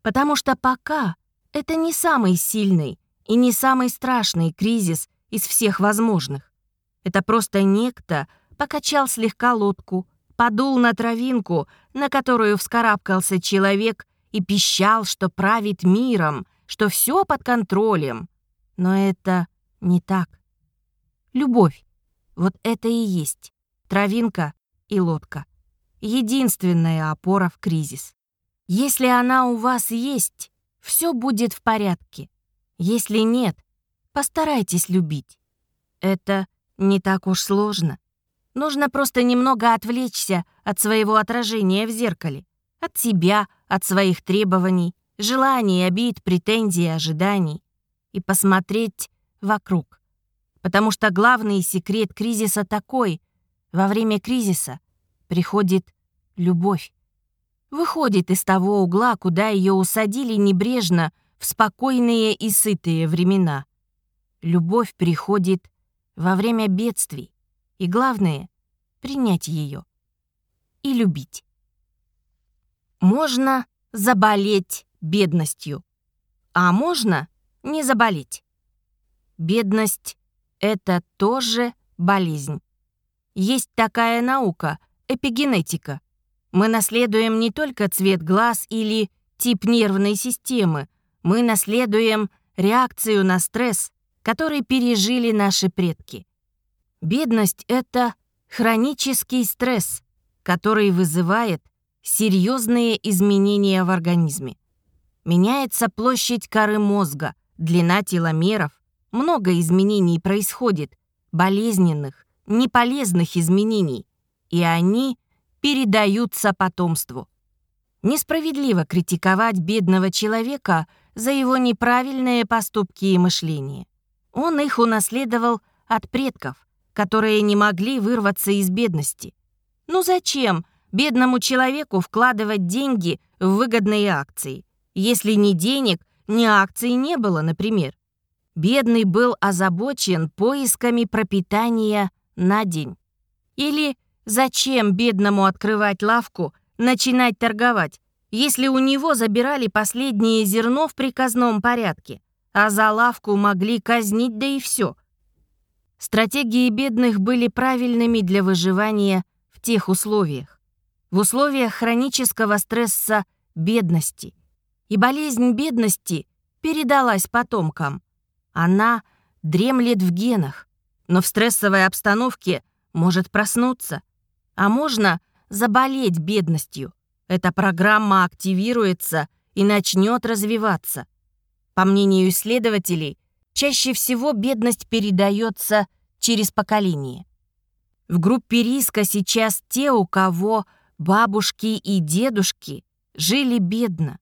Потому что пока это не самый сильный и не самый страшный кризис из всех возможных. Это просто некто покачал слегка лодку, подул на травинку, на которую вскарабкался человек и пищал, что правит миром, что все под контролем. Но это не так. Любовь. Вот это и есть травинка и лодка. Единственная опора в кризис. Если она у вас есть, все будет в порядке. Если нет, постарайтесь любить. Это не так уж сложно. Нужно просто немного отвлечься от своего отражения в зеркале, от себя, от своих требований, желаний, обид, претензий, ожиданий и посмотреть вокруг. Потому что главный секрет кризиса такой — во время кризиса приходит любовь выходит из того угла, куда ее усадили небрежно в спокойные и сытые времена. Любовь приходит во время бедствий, и главное — принять ее и любить. Можно заболеть бедностью, а можно не заболеть. Бедность — это тоже болезнь. Есть такая наука — эпигенетика — мы наследуем не только цвет глаз или тип нервной системы, мы наследуем реакцию на стресс, который пережили наши предки. Бедность — это хронический стресс, который вызывает серьезные изменения в организме. Меняется площадь коры мозга, длина теломеров, много изменений происходит, болезненных, неполезных изменений, и они передаются потомству. Несправедливо критиковать бедного человека за его неправильные поступки и мышление. Он их унаследовал от предков, которые не могли вырваться из бедности. Ну зачем бедному человеку вкладывать деньги в выгодные акции, если ни денег, ни акций не было, например? Бедный был озабочен поисками пропитания на день. Или Зачем бедному открывать лавку, начинать торговать, если у него забирали последнее зерно в приказном порядке, а за лавку могли казнить, да и все? Стратегии бедных были правильными для выживания в тех условиях. В условиях хронического стресса бедности. И болезнь бедности передалась потомкам. Она дремлет в генах, но в стрессовой обстановке может проснуться – а можно заболеть бедностью. Эта программа активируется и начнет развиваться. По мнению исследователей, чаще всего бедность передается через поколение. В группе риска сейчас те, у кого бабушки и дедушки жили бедно.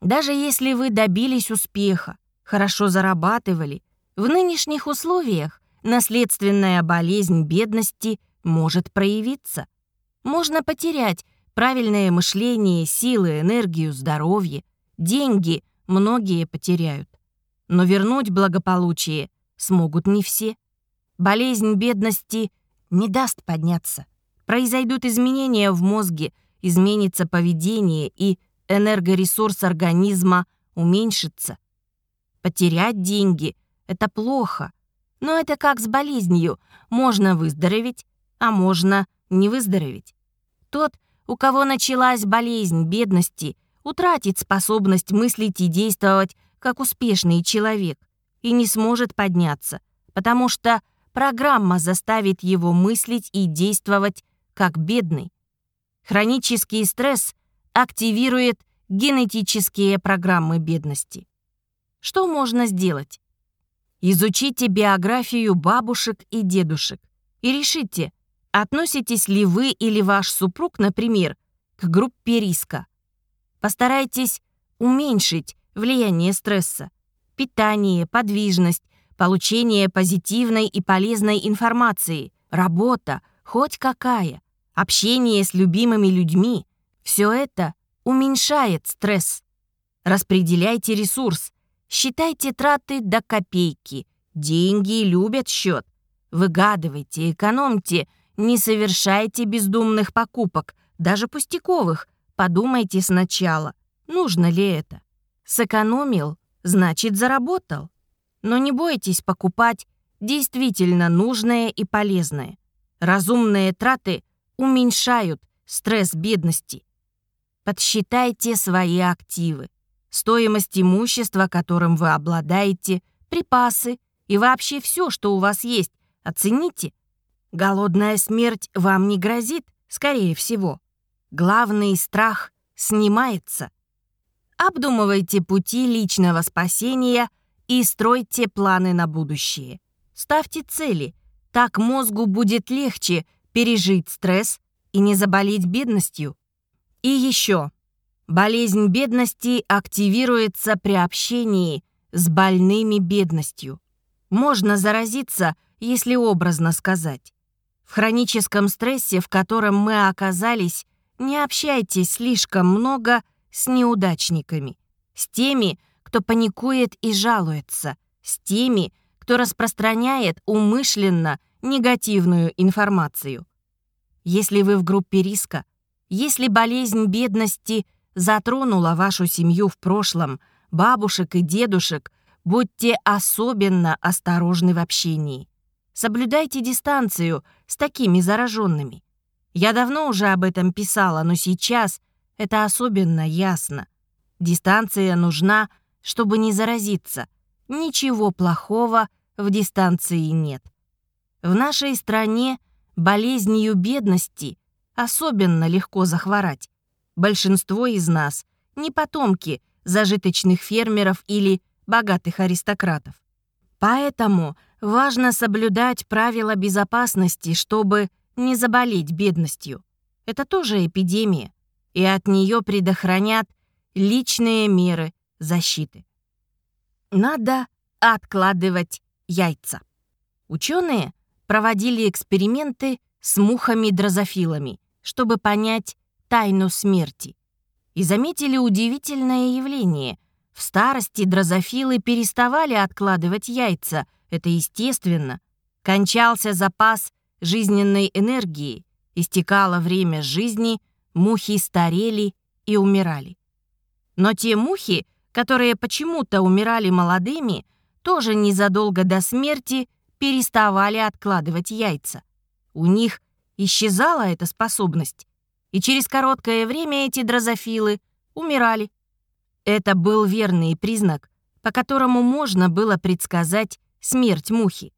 Даже если вы добились успеха, хорошо зарабатывали, в нынешних условиях наследственная болезнь бедности – может проявиться. Можно потерять правильное мышление, силы, энергию, здоровье. Деньги многие потеряют. Но вернуть благополучие смогут не все. Болезнь бедности не даст подняться. Произойдут изменения в мозге, изменится поведение и энергоресурс организма уменьшится. Потерять деньги — это плохо. Но это как с болезнью. Можно выздороветь, а можно не выздороветь. Тот, у кого началась болезнь бедности, утратит способность мыслить и действовать как успешный человек и не сможет подняться, потому что программа заставит его мыслить и действовать как бедный. Хронический стресс активирует генетические программы бедности. Что можно сделать? Изучите биографию бабушек и дедушек и решите, Относитесь ли вы или ваш супруг, например, к группе риска? Постарайтесь уменьшить влияние стресса. Питание, подвижность, получение позитивной и полезной информации, работа, хоть какая, общение с любимыми людьми — все это уменьшает стресс. Распределяйте ресурс, считайте траты до копейки. Деньги любят счет. Выгадывайте, экономьте — не совершайте бездумных покупок, даже пустяковых, подумайте сначала, нужно ли это. Сэкономил, значит заработал. Но не бойтесь покупать действительно нужное и полезное. Разумные траты уменьшают стресс бедности. Подсчитайте свои активы, стоимость имущества, которым вы обладаете, припасы и вообще все, что у вас есть, оцените. Голодная смерть вам не грозит, скорее всего. Главный страх снимается. Обдумывайте пути личного спасения и стройте планы на будущее. Ставьте цели, так мозгу будет легче пережить стресс и не заболеть бедностью. И еще. Болезнь бедности активируется при общении с больными бедностью. Можно заразиться, если образно сказать. В хроническом стрессе, в котором мы оказались, не общайтесь слишком много с неудачниками, с теми, кто паникует и жалуется, с теми, кто распространяет умышленно негативную информацию. Если вы в группе риска, если болезнь бедности затронула вашу семью в прошлом, бабушек и дедушек, будьте особенно осторожны в общении. Соблюдайте дистанцию с такими зараженными. Я давно уже об этом писала, но сейчас это особенно ясно. Дистанция нужна, чтобы не заразиться. Ничего плохого в дистанции нет. В нашей стране болезнью бедности особенно легко захворать. Большинство из нас не потомки зажиточных фермеров или богатых аристократов. Поэтому важно соблюдать правила безопасности, чтобы не заболеть бедностью. Это тоже эпидемия, и от нее предохранят личные меры защиты. Надо откладывать яйца. Ученые проводили эксперименты с мухами-дрозофилами, чтобы понять тайну смерти. И заметили удивительное явление. В старости дрозофилы переставали откладывать яйца, это естественно. Кончался запас жизненной энергии, истекало время жизни, мухи старели и умирали. Но те мухи, которые почему-то умирали молодыми, тоже незадолго до смерти переставали откладывать яйца. У них исчезала эта способность, и через короткое время эти дрозофилы умирали. Это был верный признак, по которому можно было предсказать смерть мухи.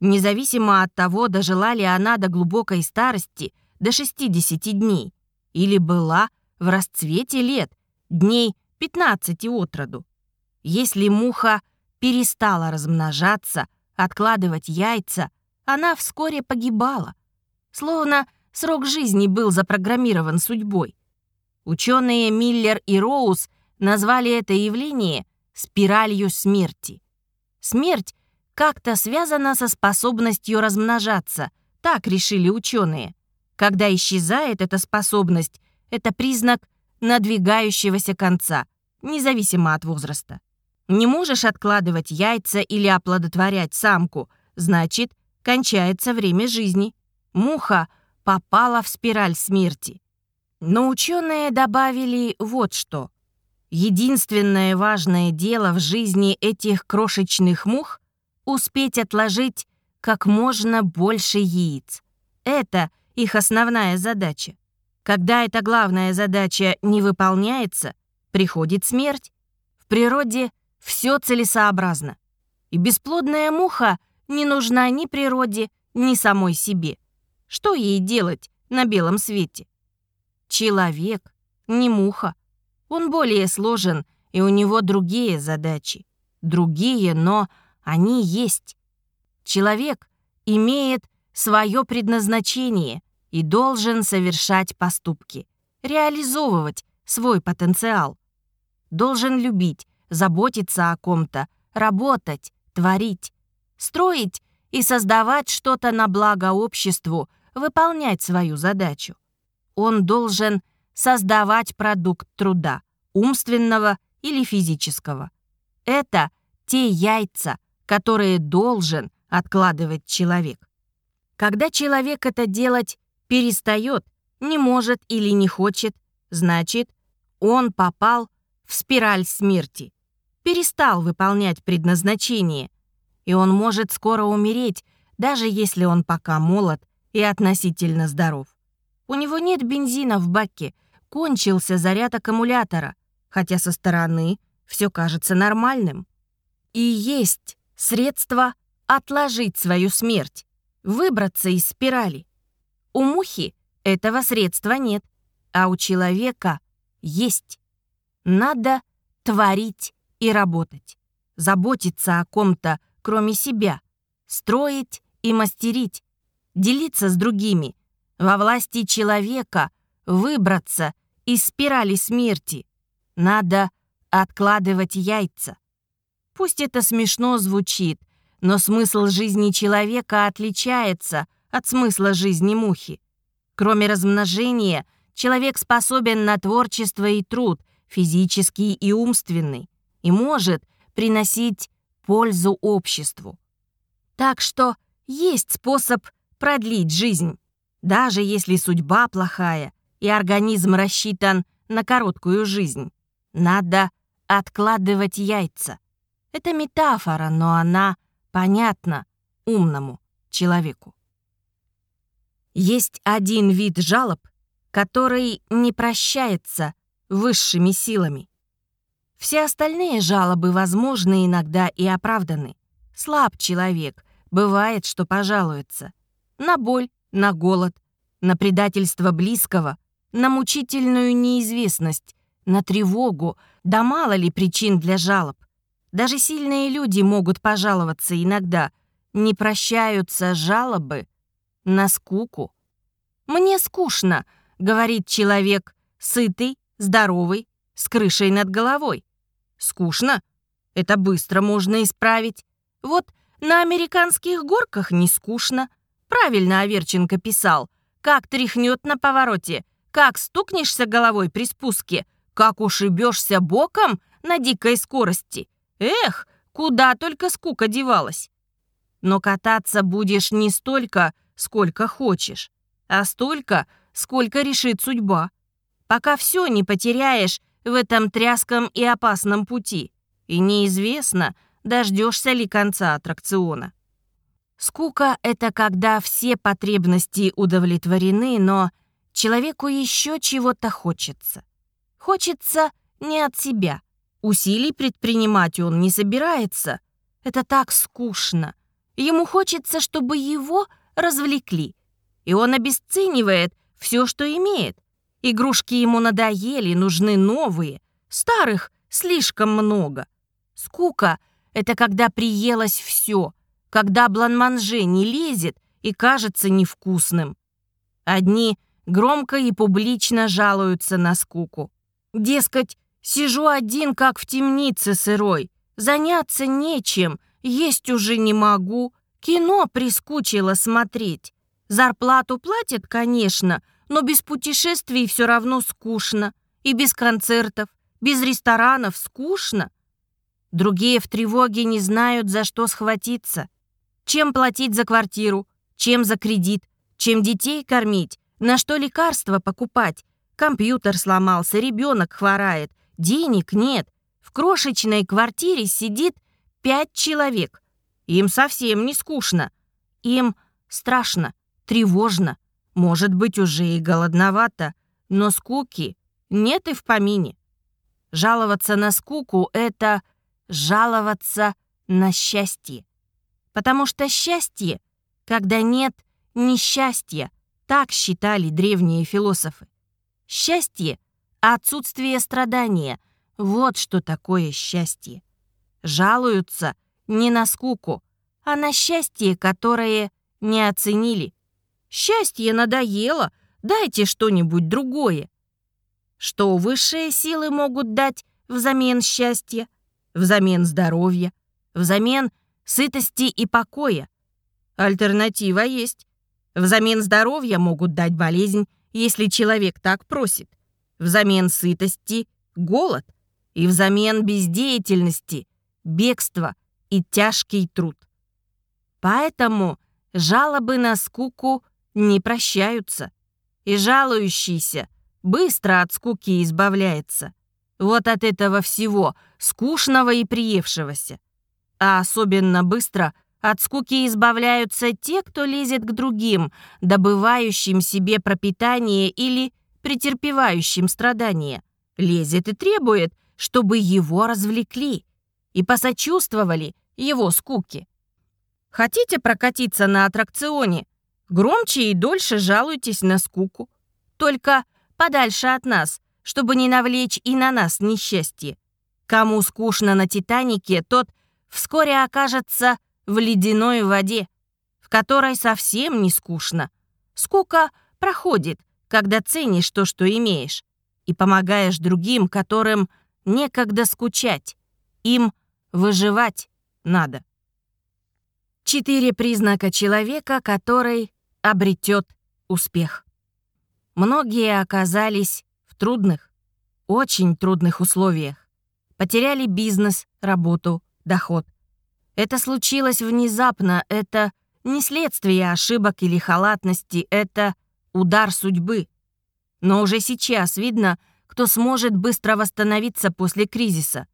Независимо от того, дожила ли она до глубокой старости, до 60 дней, или была в расцвете лет, дней 15 от роду. Если муха перестала размножаться, откладывать яйца, она вскоре погибала. Словно срок жизни был запрограммирован судьбой. Ученые Миллер и Роуз назвали это явление спиралью смерти. Смерть как-то связана со способностью размножаться, так решили ученые. Когда исчезает эта способность, это признак надвигающегося конца, независимо от возраста. Не можешь откладывать яйца или оплодотворять самку, значит, кончается время жизни. Муха попала в спираль смерти. Но ученые добавили вот что. Единственное важное дело в жизни этих крошечных мух — успеть отложить как можно больше яиц. Это их основная задача. Когда эта главная задача не выполняется, приходит смерть. В природе все целесообразно. И бесплодная муха не нужна ни природе, ни самой себе. Что ей делать на белом свете? Человек, не муха. Он более сложен, и у него другие задачи. Другие, но они есть. Человек имеет свое предназначение и должен совершать поступки, реализовывать свой потенциал. Должен любить, заботиться о ком-то, работать, творить, строить и создавать что-то на благо обществу, выполнять свою задачу. Он должен создавать продукт труда, умственного или физического. Это те яйца, которые должен откладывать человек. Когда человек это делать перестает, не может или не хочет, Значит, он попал в спираль смерти, перестал выполнять предназначение, и он может скоро умереть, даже если он пока молод и относительно здоров. У него нет бензина в баке, кончился заряд аккумулятора, хотя со стороны все кажется нормальным. И есть средство отложить свою смерть, выбраться из спирали. У мухи этого средства нет, а у человека есть. Надо творить и работать, заботиться о ком-то, кроме себя, строить и мастерить, делиться с другими, во власти человека выбраться из спирали смерти. Надо откладывать яйца. Пусть это смешно звучит, но смысл жизни человека отличается от смысла жизни мухи. Кроме размножения, человек способен на творчество и труд, физический и умственный, и может приносить пользу обществу. Так что есть способ продлить жизнь, даже если судьба плохая и организм рассчитан на короткую жизнь. Надо откладывать яйца. Это метафора, но она понятна умному человеку. Есть один вид жалоб, который не прощается высшими силами. Все остальные жалобы возможны иногда и оправданы. Слаб человек, бывает, что пожалуется. На боль, на голод, на предательство близкого, на мучительную неизвестность, на тревогу, да мало ли причин для жалоб. Даже сильные люди могут пожаловаться иногда. Не прощаются жалобы на скуку. «Мне скучно», — говорит человек, сытый, здоровый, с крышей над головой. Скучно? Это быстро можно исправить. Вот на американских горках не скучно. Правильно Аверченко писал. Как тряхнет на повороте, как стукнешься головой при спуске, как ушибешься боком на дикой скорости. Эх, куда только скука девалась. Но кататься будешь не столько, сколько хочешь, а столько, сколько решит судьба. Пока все не потеряешь в этом тряском и опасном пути, и неизвестно, дождешься ли конца аттракциона. Скука — это когда все потребности удовлетворены, но человеку еще чего-то хочется. Хочется не от себя. Усилий предпринимать он не собирается. Это так скучно. Ему хочется, чтобы его развлекли. И он обесценивает все, что имеет. Игрушки ему надоели, нужны новые. Старых слишком много. Скука — это когда приелось все — когда бланманже не лезет и кажется невкусным. Одни громко и публично жалуются на скуку. Дескать, сижу один, как в темнице сырой, заняться нечем, есть уже не могу, кино прискучило смотреть. Зарплату платят, конечно, но без путешествий все равно скучно. И без концертов, без ресторанов скучно. Другие в тревоге не знают, за что схватиться. Чем платить за квартиру, чем за кредит, чем детей кормить, на что лекарства покупать. Компьютер сломался, ребенок хворает, денег нет. В крошечной квартире сидит пять человек. Им совсем не скучно. Им страшно, тревожно, может быть, уже и голодновато, но скуки нет и в помине. Жаловаться на скуку — это жаловаться на счастье. Потому что счастье, когда нет несчастья, так считали древние философы. Счастье — отсутствие страдания. Вот что такое счастье. Жалуются не на скуку, а на счастье, которое не оценили. Счастье надоело, дайте что-нибудь другое. Что высшие силы могут дать взамен счастья, взамен здоровья, взамен сытости и покоя. Альтернатива есть. Взамен здоровья могут дать болезнь, если человек так просит. Взамен сытости — голод. И взамен бездеятельности — бегство и тяжкий труд. Поэтому жалобы на скуку не прощаются. И жалующийся быстро от скуки избавляется. Вот от этого всего, скучного и приевшегося. А особенно быстро от скуки избавляются те, кто лезет к другим, добывающим себе пропитание или претерпевающим страдания. Лезет и требует, чтобы его развлекли и посочувствовали его скуке. Хотите прокатиться на аттракционе? Громче и дольше жалуйтесь на скуку. Только подальше от нас, чтобы не навлечь и на нас несчастье. Кому скучно на «Титанике», тот вскоре окажется в ледяной воде, в которой совсем не скучно. Скука проходит, когда ценишь то, что имеешь, и помогаешь другим, которым некогда скучать. Им выживать надо. Четыре признака человека, который обретет успех. Многие оказались в трудных, очень трудных условиях. Потеряли бизнес, работу, доход. Это случилось внезапно, это не следствие ошибок или халатности, это удар судьбы. Но уже сейчас видно, кто сможет быстро восстановиться после кризиса,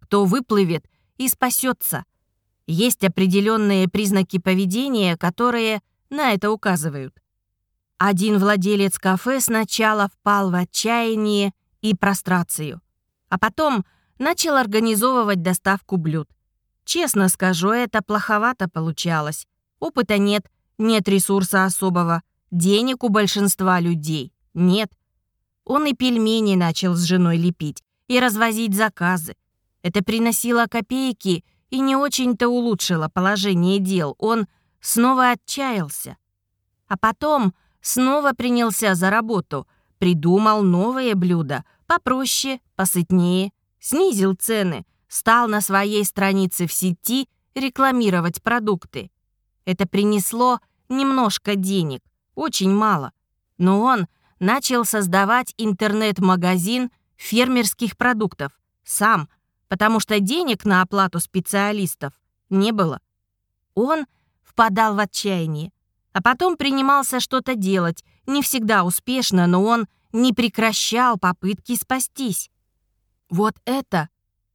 кто выплывет и спасется. Есть определенные признаки поведения, которые на это указывают. Один владелец кафе сначала впал в отчаяние и прострацию, а потом начал организовывать доставку блюд. Честно скажу, это плоховато получалось. Опыта нет, нет ресурса особого, денег у большинства людей нет. Он и пельмени начал с женой лепить и развозить заказы. Это приносило копейки и не очень-то улучшило положение дел. Он снова отчаялся. А потом снова принялся за работу, придумал новые блюда, попроще, посытнее, снизил цены, стал на своей странице в сети рекламировать продукты. Это принесло немножко денег, очень мало. Но он начал создавать интернет-магазин фермерских продуктов сам, потому что денег на оплату специалистов не было. Он впадал в отчаяние, а потом принимался что-то делать, не всегда успешно, но он не прекращал попытки спастись. Вот это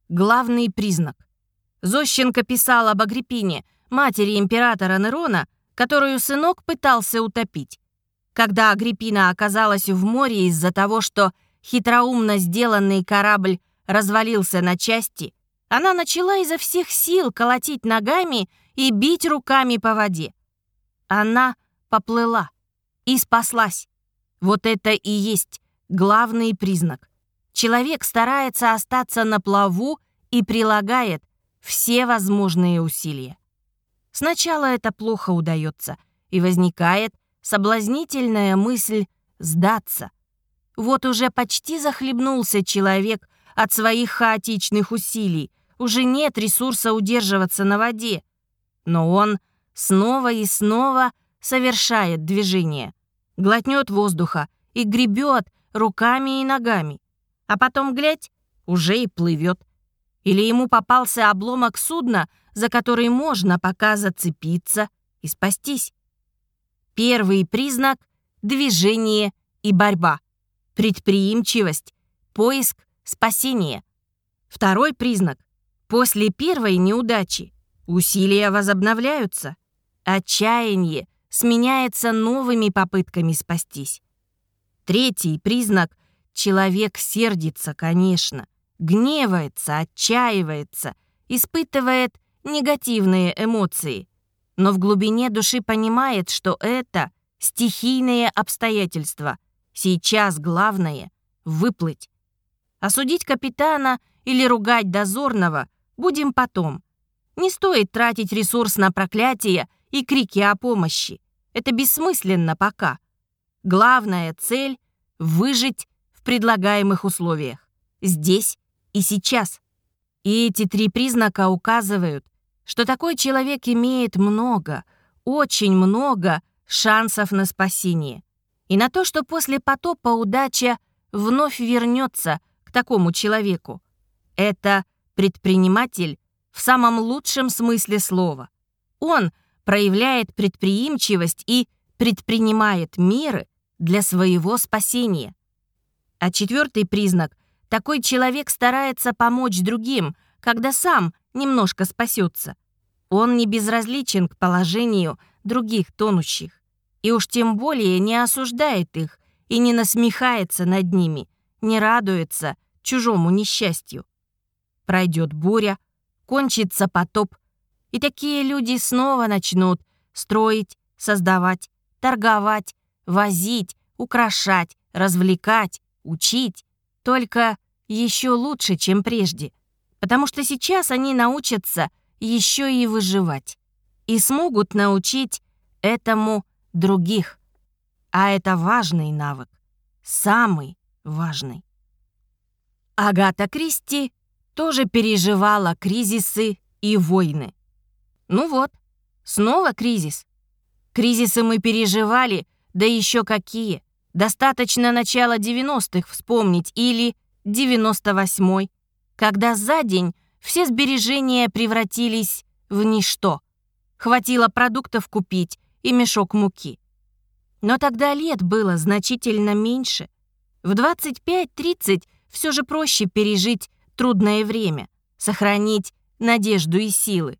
главный признак. Зощенко писал об Агриппине, матери императора Нерона, которую сынок пытался утопить. Когда Агриппина оказалась в море из-за того, что хитроумно сделанный корабль развалился на части, она начала изо всех сил колотить ногами и бить руками по воде. Она поплыла и спаслась. Вот это и есть главный признак. Человек старается остаться на плаву и прилагает все возможные усилия. Сначала это плохо удается, и возникает соблазнительная мысль сдаться. Вот уже почти захлебнулся человек от своих хаотичных усилий, уже нет ресурса удерживаться на воде. Но он снова и снова совершает движение, глотнет воздуха и гребет руками и ногами, а потом, глядь, уже и плывет. Или ему попался обломок судна, за который можно пока зацепиться и спастись. Первый признак — движение и борьба, предприимчивость, поиск, спасение. Второй признак — после первой неудачи Усилия возобновляются. Отчаяние сменяется новыми попытками спастись. Третий признак — человек сердится, конечно, гневается, отчаивается, испытывает негативные эмоции, но в глубине души понимает, что это стихийные обстоятельства. Сейчас главное — выплыть. Осудить капитана или ругать дозорного будем потом — не стоит тратить ресурс на проклятие и крики о помощи. Это бессмысленно пока. Главная цель — выжить в предлагаемых условиях. Здесь и сейчас. И эти три признака указывают, что такой человек имеет много, очень много шансов на спасение. И на то, что после потопа удача вновь вернется к такому человеку. Это предприниматель, в самом лучшем смысле слова. Он проявляет предприимчивость и предпринимает меры для своего спасения. А четвертый признак — такой человек старается помочь другим, когда сам немножко спасется. Он не безразличен к положению других тонущих. И уж тем более не осуждает их и не насмехается над ними, не радуется чужому несчастью. Пройдет буря, кончится потоп, и такие люди снова начнут строить, создавать, торговать, возить, украшать, развлекать, учить, только еще лучше, чем прежде, потому что сейчас они научатся еще и выживать и смогут научить этому других. А это важный навык, самый важный. Агата Кристи тоже переживала кризисы и войны. Ну вот, снова кризис. Кризисы мы переживали, да еще какие. Достаточно начала 90-х вспомнить или 98-й, когда за день все сбережения превратились в ничто. Хватило продуктов купить и мешок муки. Но тогда лет было значительно меньше. В 25-30 все же проще пережить трудное время, сохранить надежду и силы.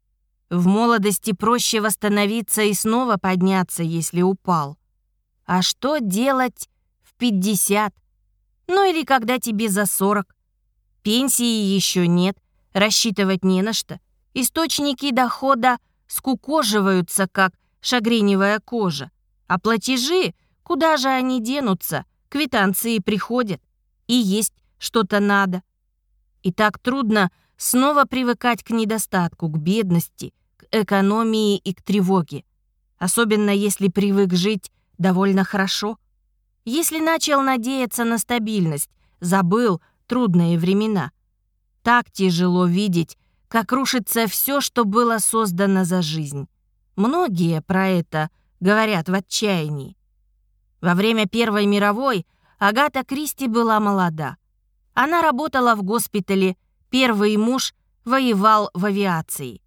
В молодости проще восстановиться и снова подняться, если упал. А что делать в 50? Ну или когда тебе за 40? Пенсии еще нет, рассчитывать не на что. Источники дохода скукоживаются, как шагреневая кожа. А платежи, куда же они денутся? Квитанции приходят. И есть что-то надо. И так трудно снова привыкать к недостатку, к бедности, к экономии и к тревоге. Особенно если привык жить довольно хорошо. Если начал надеяться на стабильность, забыл трудные времена. Так тяжело видеть, как рушится все, что было создано за жизнь. Многие про это говорят в отчаянии. Во время Первой мировой Агата Кристи была молода. Она работала в госпитале, первый муж воевал в авиации.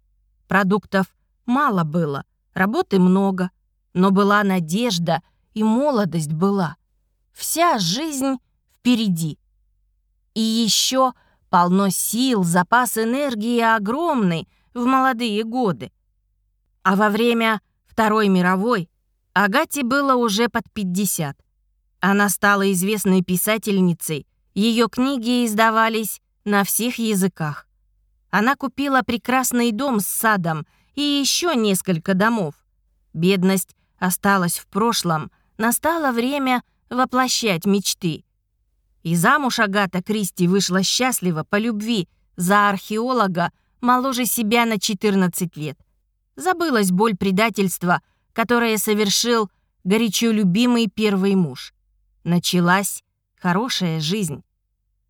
Продуктов мало было, работы много, но была надежда и молодость была. Вся жизнь впереди. И еще полно сил, запас энергии огромный в молодые годы. А во время Второй мировой Агате было уже под 50. Она стала известной писательницей, ее книги издавались на всех языках. Она купила прекрасный дом с садом и еще несколько домов. Бедность осталась в прошлом, настало время воплощать мечты. И замуж Агата Кристи вышла счастливо по любви за археолога моложе себя на 14 лет. Забылась боль предательства, которое совершил горячо любимый первый муж. Началась хорошая жизнь.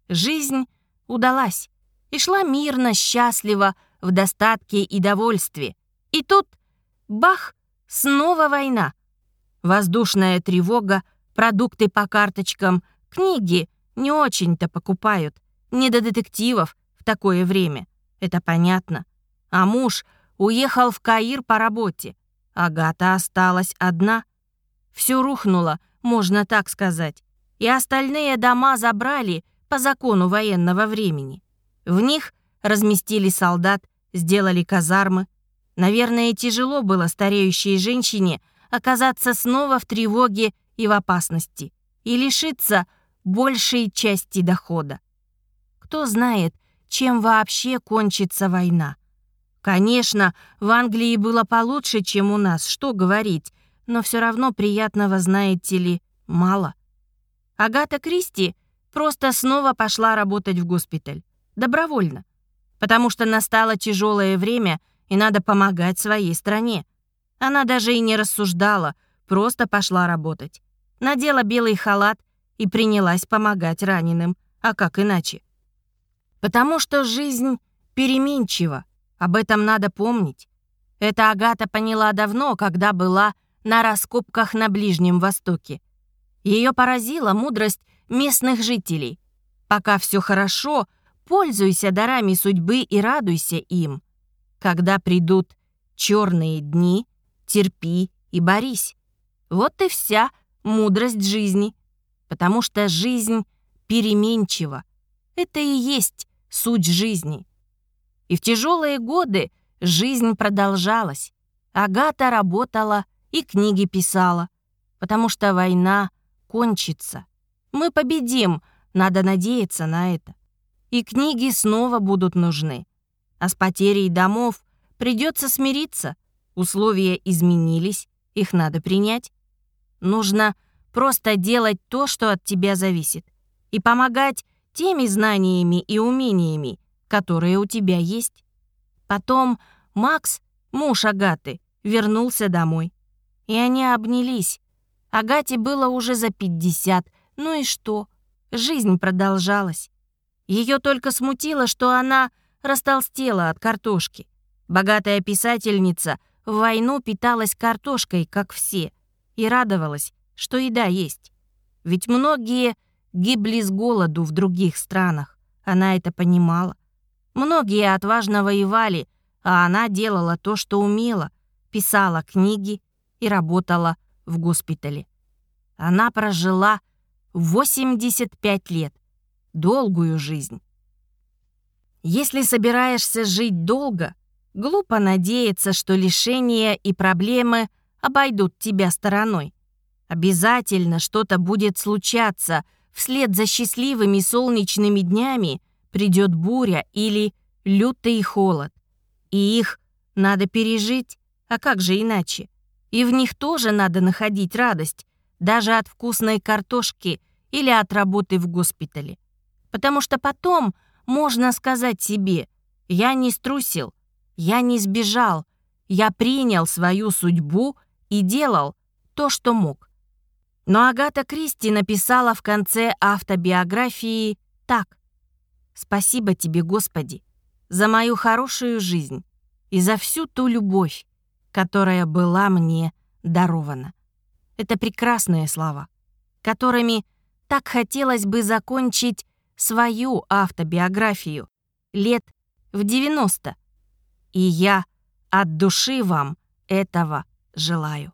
Жизнь удалась и шла мирно, счастливо, в достатке и довольстве. И тут — бах! Снова война. Воздушная тревога, продукты по карточкам, книги не очень-то покупают. Не до детективов в такое время. Это понятно. А муж уехал в Каир по работе. Агата осталась одна. Все рухнуло, можно так сказать. И остальные дома забрали по закону военного времени. В них разместили солдат, сделали казармы, Наверное, тяжело было стареющей женщине оказаться снова в тревоге и в опасности и лишиться большей части дохода. Кто знает, чем вообще кончится война. Конечно, в Англии было получше, чем у нас, что говорить, но все равно приятного, знаете ли, мало. Агата Кристи просто снова пошла работать в госпиталь. Добровольно. Потому что настало тяжелое время — и надо помогать своей стране. Она даже и не рассуждала, просто пошла работать. Надела белый халат и принялась помогать раненым. А как иначе? Потому что жизнь переменчива, об этом надо помнить. Это Агата поняла давно, когда была на раскопках на Ближнем Востоке. Ее поразила мудрость местных жителей. Пока все хорошо, пользуйся дарами судьбы и радуйся им. Когда придут черные дни, терпи и борись. Вот и вся мудрость жизни. Потому что жизнь переменчива. Это и есть суть жизни. И в тяжелые годы жизнь продолжалась. Агата работала и книги писала, потому что война кончится. Мы победим, надо надеяться на это. И книги снова будут нужны. А с потерей домов придется смириться. Условия изменились, их надо принять. Нужно просто делать то, что от тебя зависит, и помогать теми знаниями и умениями, которые у тебя есть. Потом Макс, муж Агаты, вернулся домой. И они обнялись. Агате было уже за 50. Ну и что? Жизнь продолжалась. Ее только смутило, что она растолстела от картошки. Богатая писательница в войну питалась картошкой, как все, и радовалась, что еда есть. Ведь многие гибли с голоду в других странах. Она это понимала. Многие отважно воевали, а она делала то, что умела, писала книги и работала в госпитале. Она прожила 85 лет, долгую жизнь. Если собираешься жить долго, глупо надеяться, что лишения и проблемы обойдут тебя стороной. Обязательно что-то будет случаться. Вслед за счастливыми солнечными днями придет буря или лютый холод. И их надо пережить, а как же иначе? И в них тоже надо находить радость, даже от вкусной картошки или от работы в госпитале. Потому что потом можно сказать себе «я не струсил», «я не сбежал», «я принял свою судьбу и делал то, что мог». Но Агата Кристи написала в конце автобиографии так. «Спасибо тебе, Господи, за мою хорошую жизнь и за всю ту любовь, которая была мне дарована». Это прекрасные слова, которыми так хотелось бы закончить свою автобиографию лет в 90. И я от души вам этого желаю.